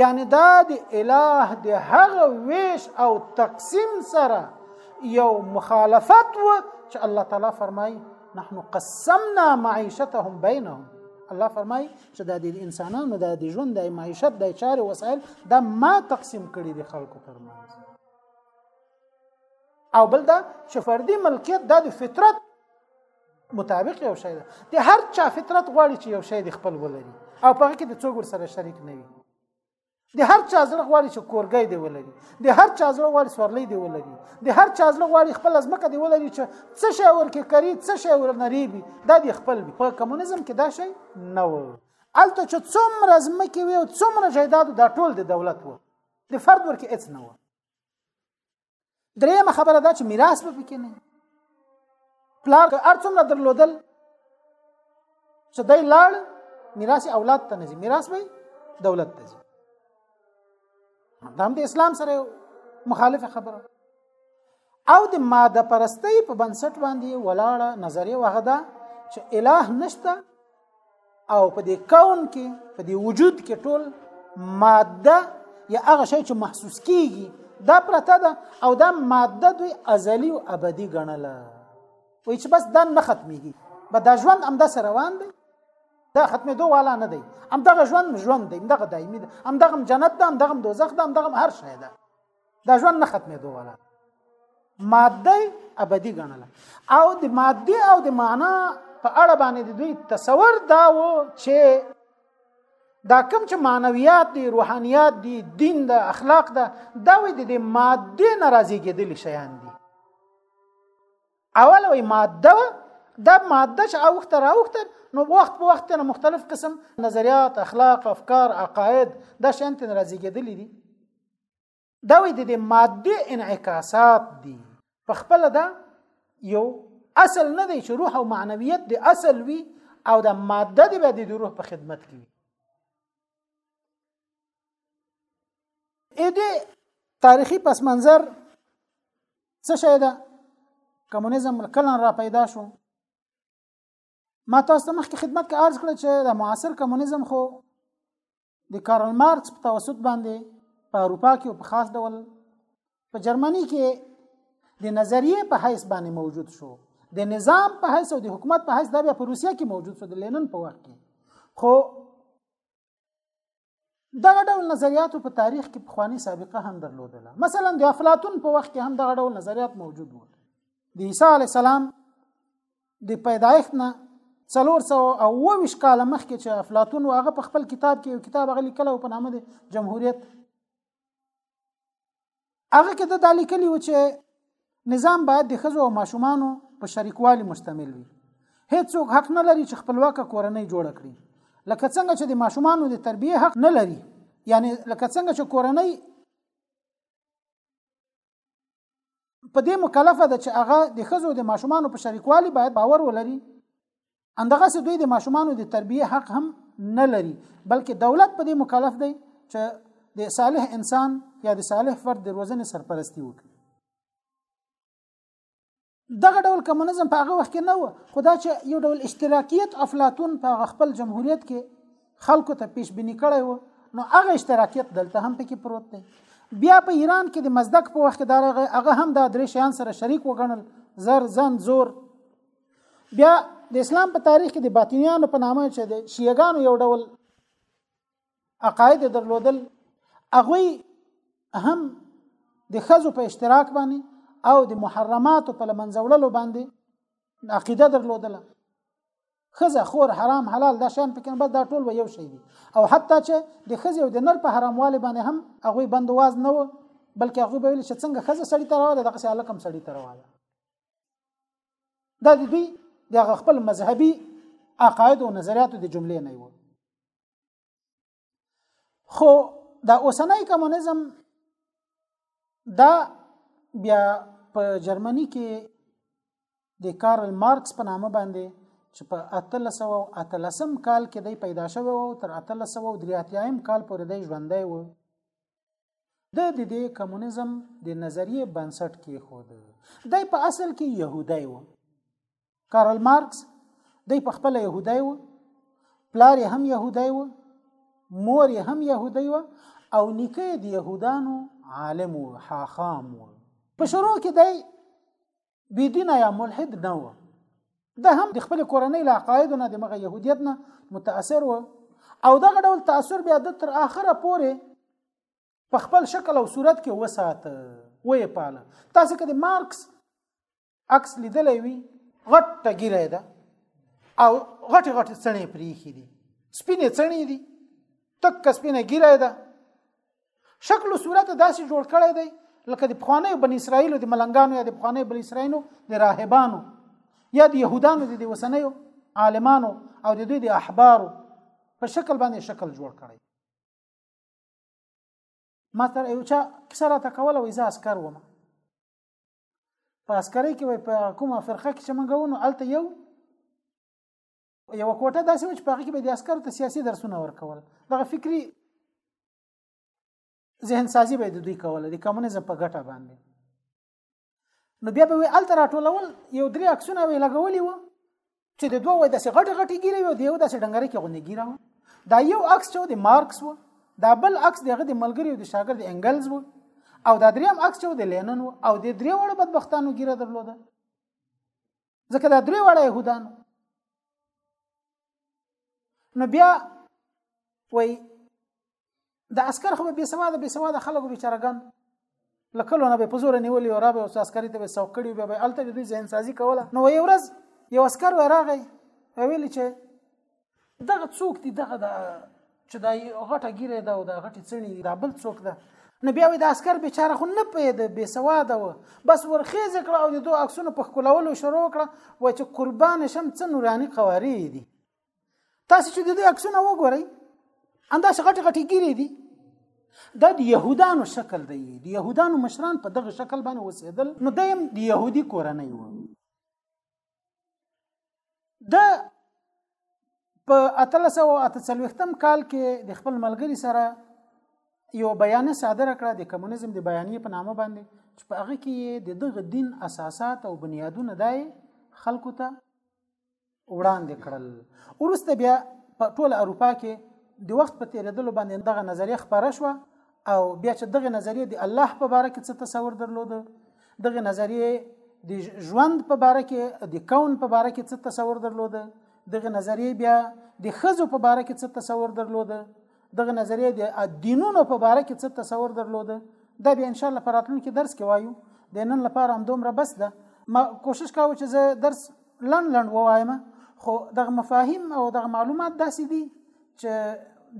Speaker 1: یعنی دا د الٰه د هغه ویش او تقسیم سره یو مخالفت و چې الله تعالی فرمایي نحن قسمنا معيشتهم بينهم الله فرمای چې د دې انسانانو د دې ژوند د معیشت د چارې وسایل د ما تقسیم کړي دي خلکو ترمنځ او بل دا چې فردي ملکیت د فطرت مطابق یو شی ده د هر چا فطرت غواړي چې یو شی د خپل ولري او په هغه کې د څوګور سره شریک نه وي د هر چا زړه غواړي چې کورګۍ دی ولري د هر چا زړه غواړي سورلۍ دی ولري د هر چا زړه غواړي خپل ځمکه دی ولري چې څه شی ورکې کری څه شی ورنری وي دا دی خپل وي په کمونیزم کې دا شی نه و الته چې څومره ځمکې وي او څومره جایداد دا ټول د دولت و د فرد ورکې هیڅ نه و درېمه خبره دا چې میراث به پکې نه پلار که ارڅومره درلودل چې دای لاړ میراث اولاد ته نه ځي میراث به دولت ته ځي دا هم د اسلام سره مخالفه خبره او د ماده پرستی په بنسټ باندې ولاړه نظریه وغدا چې الٰه نشته او په دې کون کې په دې وجود کې ټول ماده یا هغه شی چې محسوس کیږي دا پرته ده او دا ماده دوی ازلی او ابدی ګڼله وای چې بس دا نه ختميږي به دا ژوند هم د روان دی دا ختمې دوه والا نه دی هم دغه ژوند ژوند دی هم دغه دایمي دی هم دغه جنت ده هم دغه دوزخ ده هم دغه هر شی ده دا ژوند نه ختمېدو والا ماده ابدي ګڼله او د ماده او د معنا په اړه باندې د دوی تصور دا و چې دا کوم چې معنویات دي روحانیات دي دین د اخلاق ده دا وې د ماده ناراضي کېدل شیان دي اول وې ماده دا ماده چې اوخت راوخت نو وخت په وخت نه مختلف قسم نظریات اخلاق افکار عقاید دا شیان ته ناراضي کېدل دي دا وی د مادي انعکاسات دي په خپل دا یو اصل نه دی چې روح او معنویت د اصل وي او د ماده دی به د روح په خدمت کې وي اې دې تاریخي پس منظر څه شي ده کمونیزم کله را پیدا شو ما تاسو ته مخکې خدمت کې عرض کړ چې د معاصر کمونیزم خو د کارل مارکس په توسط باندې په اروپا کې او په خاص ډول په جرمني کې د نظریه په حیث باندې موجود شو د نظام په حیث او د حکومت په حیث دا بیا په روسیه کې موجود شو د لینن په وخت کې خو دغه ډول نظریاتو په تاریخ کې پخوانی سابقه هم درلودله مثلا د افلاطون په وخت کې هم دغه ډول نظریات موجود وو د عیسی علی السلام د پیدایښت نه څلور سو او وویش کاله مخکې چې افلاتون او هغه په خپل کتاب کې یو کتاب هغه لیکلی په نامه دی جمهوریت هغه کې د دا لیکلی و چې نظام باید د ښځو او ماشومانو په شریکوالي مشتمل وي هیڅوک حق نه لري چې خپلواکه کورنۍ جوړه کړي لکه څنګه چې د ماشومانو د تربیه حق نه لري یعنی لکه څنګه چې کورنۍ په دې مکلفه ده چې هغه د خزو د ماشومان په شریکوالي باید باور ولري اندغه سه دوی د ماشومان د تربیه حق هم نه لري بلکې دولت په دې مکلف دی چې د صالح انسان یا د صالح فرد د روزنې سرپرستی وکړي دغه ډول کمونیزم په هغه وخت کې نه و خو دا چې یو ډول اشتراکیت افلاطون په خپل جمهوریت کې خلکو ته پیش بینی کړی و نو هغه اشتراکیت دلته هم پکې پروت دی بیا په ایران کې د مزدک په وخت کې دا هغه هم دا درې شیان سره شریک وګڼل زر زن زور بیا د اسلام په تاریخ کې د باطنیانو په نامه چې د شیعاګانو یو ډول عقاید درلودل هغه هم د خزو په اشتراک باندې او د محرماتو په لمنځولو باندې عقیده درلودله خزه خور حرام حلال دا شان پکې بس دا ټول و یو شی دي او حتی چې د خزه او د نر په حراموالي باندې هم هغه بندواز نه و بلکې هغه به ویل چې څنګه خزه سړی ته راواله دغه سه لکم سړی ته راواله دا د دوی د خپل مذهبي عقاید او نظریاتو د جملې نه و خو دا اوسنۍ کمونیزم دا بیا په جرمني کې د کارل مارکس په نامه باندې چې په 1813 کال کې دی پیدا شوی او تر 1883 کال پورې دی ژوندی و د د دې کمونیزم د نظریه بنسټ کې خو ده دی په اصل کې يهودای و کارل مارکس دی په خپل يهودای و پلار هم يهودای و مور هم يهودای و او نیکه د يهودانو عالم و حاخام و په شروع کې دی بيدینه یا ملحد نه و ده هم د خپل کورنۍ له عقاید نه د مغه يهودیت نه متاثر و او دغه ډول تاثر بیا د تر اخره پورې په خپل شکل او صورت کې وساته وې پاله تاسو کله مارکس عکس لیدلې وي غټ ټګیره ده او غټ غټ څڼې پریخي دي سپینې څڼې دي تک سپینه ګیره ده شکل او صورت داسې جوړ کړی دی لکه د پخوانیو بن اسرائیلو د ملنګانو یا د پخوانیو بن اسرائیلو د راهبانو یا د يهودانو د وسنیو عالمانو او د دوی د احبارو په شکل باندې شکل جوړ کړی ما تر یو چا کسره تا کوله وې زه عسكر وم په عسکرۍ کې وای په کومه فرقه کې چې موږ ونو الته یو یو کوټه داسې و چې په هغه کې به د عسکر ته سیاسي درسونه ورکول دغه فکری ذهن سازي به د دوی کوله د کمونیزم په ګټه باندې نو بیا به وی الته راټولول یو درې عکسونه وی لګولي وو چې د دوه وای داسې غټه غټه ګیره وي او د یو داسې ډنګره کې غونې ګیره وه دا یو عکس چې د مارکس وو دا بل عکس دغه د ملګری او د شاګرد انګلز وو او دا دریم عکس چې د لینن وو او د درې وړو بدبختانو ګیره درلوده ځکه دا درې وړه يهودان نو بیا وای د عسكر خو به سواده به سواده خلکو بیچارهګان لکلو نه به په زور نیولې او را به اوس عسکري ته به سوق کړي به به الته دوی ذهن سازي کوله نو یو ورځ یو عسكر وراغی ویل چې دغه څوک دی دغه د چې دا غټه ګیره ده او دا غټه څڼي دا بل څوک ده نو بیا وې د عسكر بیچاره خو نه پېد بې سواده و بس ورخیز کړه او د دوه عکسونو په خلولو شروع کړه و چې قربان شم څه نوراني قوارې دي تاسو چې د دوی عکسونه وګورئ همداسې غټې غټې ګیرې دي دا د یهودانو شکل دی د یهودانو مشران په دغه شکل باندې وسېدل نو د هم د یهودي کورنۍ و د په 1348م کال کې د خپل ملګری سره یو بیان صادره کړه د کمونیزم د بیانیې په نامه باندې چې په هغه کې د دغه دین اساسات او بنیادونه دای خلکو ته وړاندې کړل ورسته بیا په ټول اروپا کې د وخت په تیریدلو باندې دغه نظریه خبره شوه او بیا چې دغه نظریه د الله په باره کې څه تصور درلود دغه نظریه د ژوند په باره کې د کون په باره کې څه تصور درلود دغه نظریه بیا د خزو په باره کې څه تصور درلود دغه نظریه د دینونو په باره کې څه تصور درلوده دا به ان شاء الله پراتلون کې درس کې وایو د نن لپاره هم دومره بس ده ما کوشش کاوه چې زه درس لن لن وایم خو دغه مفاهیم او دغه معلومات داسې دي چې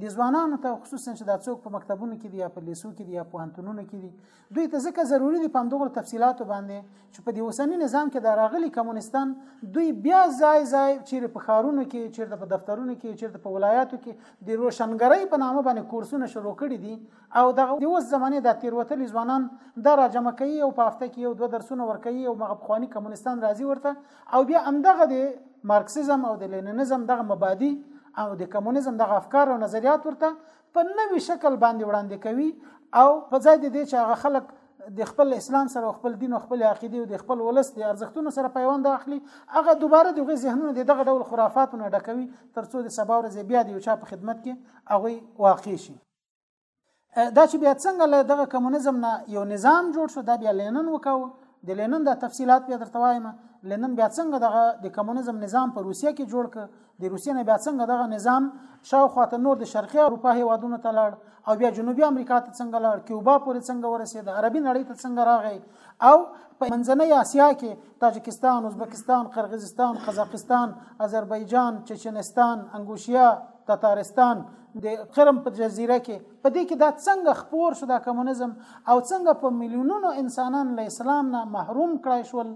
Speaker 1: د ځوانانو ته خصوصا چې دا څوک په مکتبونو کې دي یا په لیسو کې دي یا په انټونونو کې دي دوی ته ځکه ضروری دي په همدغو تفصیلاتو باندې چې په دې اوسنی نظام کې د راغلي کمونستان دوی بیا ځای ځای چیرې په خارونو کې چیرې په دفترونو کې چیرې په ولایاتو کې د روشنګرۍ په نامه باندې کورسونه شروع کړي دي او دغه د اوس زمانه د تیروتلي ځوانان د راجمع کوي او په هفته کې یو دوه درسونه ورکوي او مغه خواني کمونستان راځي ورته او بیا همدغه د مارکسیزم او د لینینزم دغه مبادی او د کمونیزم دغه افکار او نظریات ورته په نوي شکل باندې وړاندې کوي او په ځای د دې چې هغه خلک د خپل اسلام سره خپل دین او خپل عقیده او د خپل ولس د ارزښتونو سره پیوند اخلي هغه دوباره دغه ذهنونه د دغه ډول خرافاتو نه ډکوي ترڅو د سبا ورځې بیا د یو چا په خدمت کې هغه واقع شي دا چې بیا څنګه له دغه کمونیزم نه یو نظام جوړ شو دا بیا لینن وکاو د لینن د تفصيلات بیا درته وایم لینن بیا څنګه دغه د کمونیزم نظام په روسیه کې جوړ ک د روسیې نه بیا څنګه دغه نظام شاوخوا ته نور د شرقي اروپا هیوادونو ته لاړ او بیا جنوبي امریکا ته څنګه لاړ کیوبا پورې څنګه ورسېد عربي نړۍ ته څنګه راغی او په منځنۍ اسیا کې تاجکستان ازبکستان قرغیزستان قزاقستان آذربایجان چچنستان انګوشیا تاتارستان د قرم په جزیره کې په دې کې دا څنګه خپور شو دا کمونیزم او څنګه په میلیونونو انسانان له اسلام نه محروم کړای شول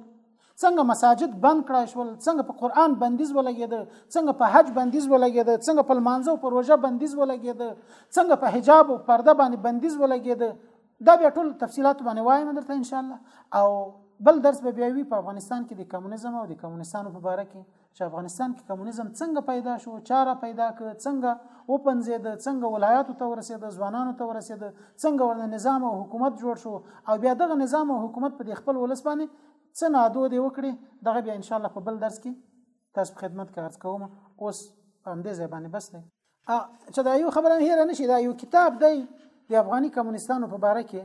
Speaker 1: څنګه مساجد بند کړای شول څنګه په قران بندیز ولګید څنګه په حج بندیز ولګید څنګه په مانزه او په روزه بندیز ولګید څنګه په حجاب او پرده باندې بندیز ولګید دا بیا ټول تفصيلات باندې وایم درته ان شاء الله او بل درس به بیا وی په افغانستان کې د کمونیزم او د کمونستانو په اړه کې چې افغانستان کې کمونیزم څنګه پیدا شو چا را پیدا ک څنګه وپنځېده څنګه ولایاتو ته ورسېده ځوانانو ته ورسېده څنګه ورنه نظام او حکومت جوړ شو او بیا دغه نظام او حکومت په دې خپل ولس باندې څه نادو دی وکړي دغه بیا ان شاء الله په بل درس کې تاسو خدمت کې عرض کوم اوس په همدې ځای باندې بس دی چې دا یو خبره هیر نه شي دا یو کتاب دی د افغاني کمونستانو په باره کې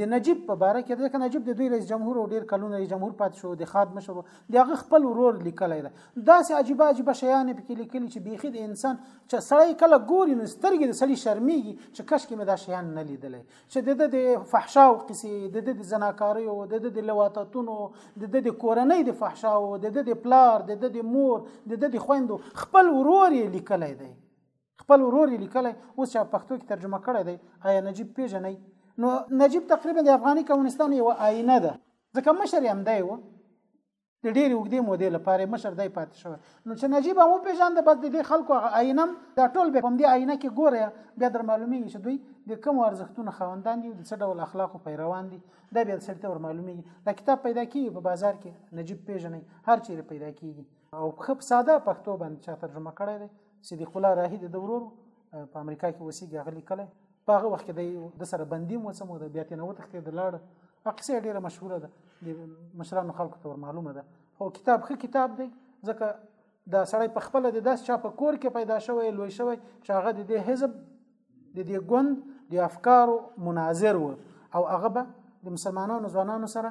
Speaker 1: د نجیب په باره کې ځکه نجیب د دوی رئیس جمهور او ډیر کلونه رئیس جمهور پات شو د خاد مشر د هغه خپل ورور لیکلی ده داسې عجیبه عجیبه شیان په کې لیکلي چې بیخي د انسان چې سړی کله ګوري نو سترګې د سړي شرمیږي چې کش کې مې دا شیان نه لیدلی چې د د فحشا او قصې د د زناکاری او د د لواتتونو د د کورنۍ د فحشا او د د پلار د د مور د د خويندو خپل ورور یې لیکلای دی خپل ورور یې لیکلای اوس چې پښتو کې ترجمه کړی دی آیا نجیب پیژنئ نو نجیب تقریبا د افغاني کمونستانو یو آینه ده ځکه مشر یې همدی و د ډېرې اوږدې مودې لپاره مشر دی پاتې شوی نو چې نجیب هم وپېژاند بس د دې خلکو هغه آینه هم دا ټول به همدې آینه کې ګوره بیا در معلومیږي چې دوی د کومو ارزښتونو خاوندان دي د څه ډول اخلاقو پیروان دي دا بیا سړي ته ور معلومیږي دا کتاب پیدا کیږي په بازار کې نجیب پېژني هر چیرې پیدا کیږي او په ساده پښتو باندې چا ترجمه کړی دی صدیق الله راهي د ورور په امریکا کې اوسېږي هغه لیکلی په هغه وخت کې دی د سره بندي مو سمو ده بیا تنه وتښتې د لاړ اقصه ډیره مشهوره ده د مشرانو خلکو ته معلومه ده خو کتاب خو کتاب دی ځکه دا سړی په خپل د داس چا په کور کې پیدا شوی لوی شوی چې هغه د دې حزب د دې ګوند د افکارو مناظر و او هغه به د مسلمانانو ځوانانو سره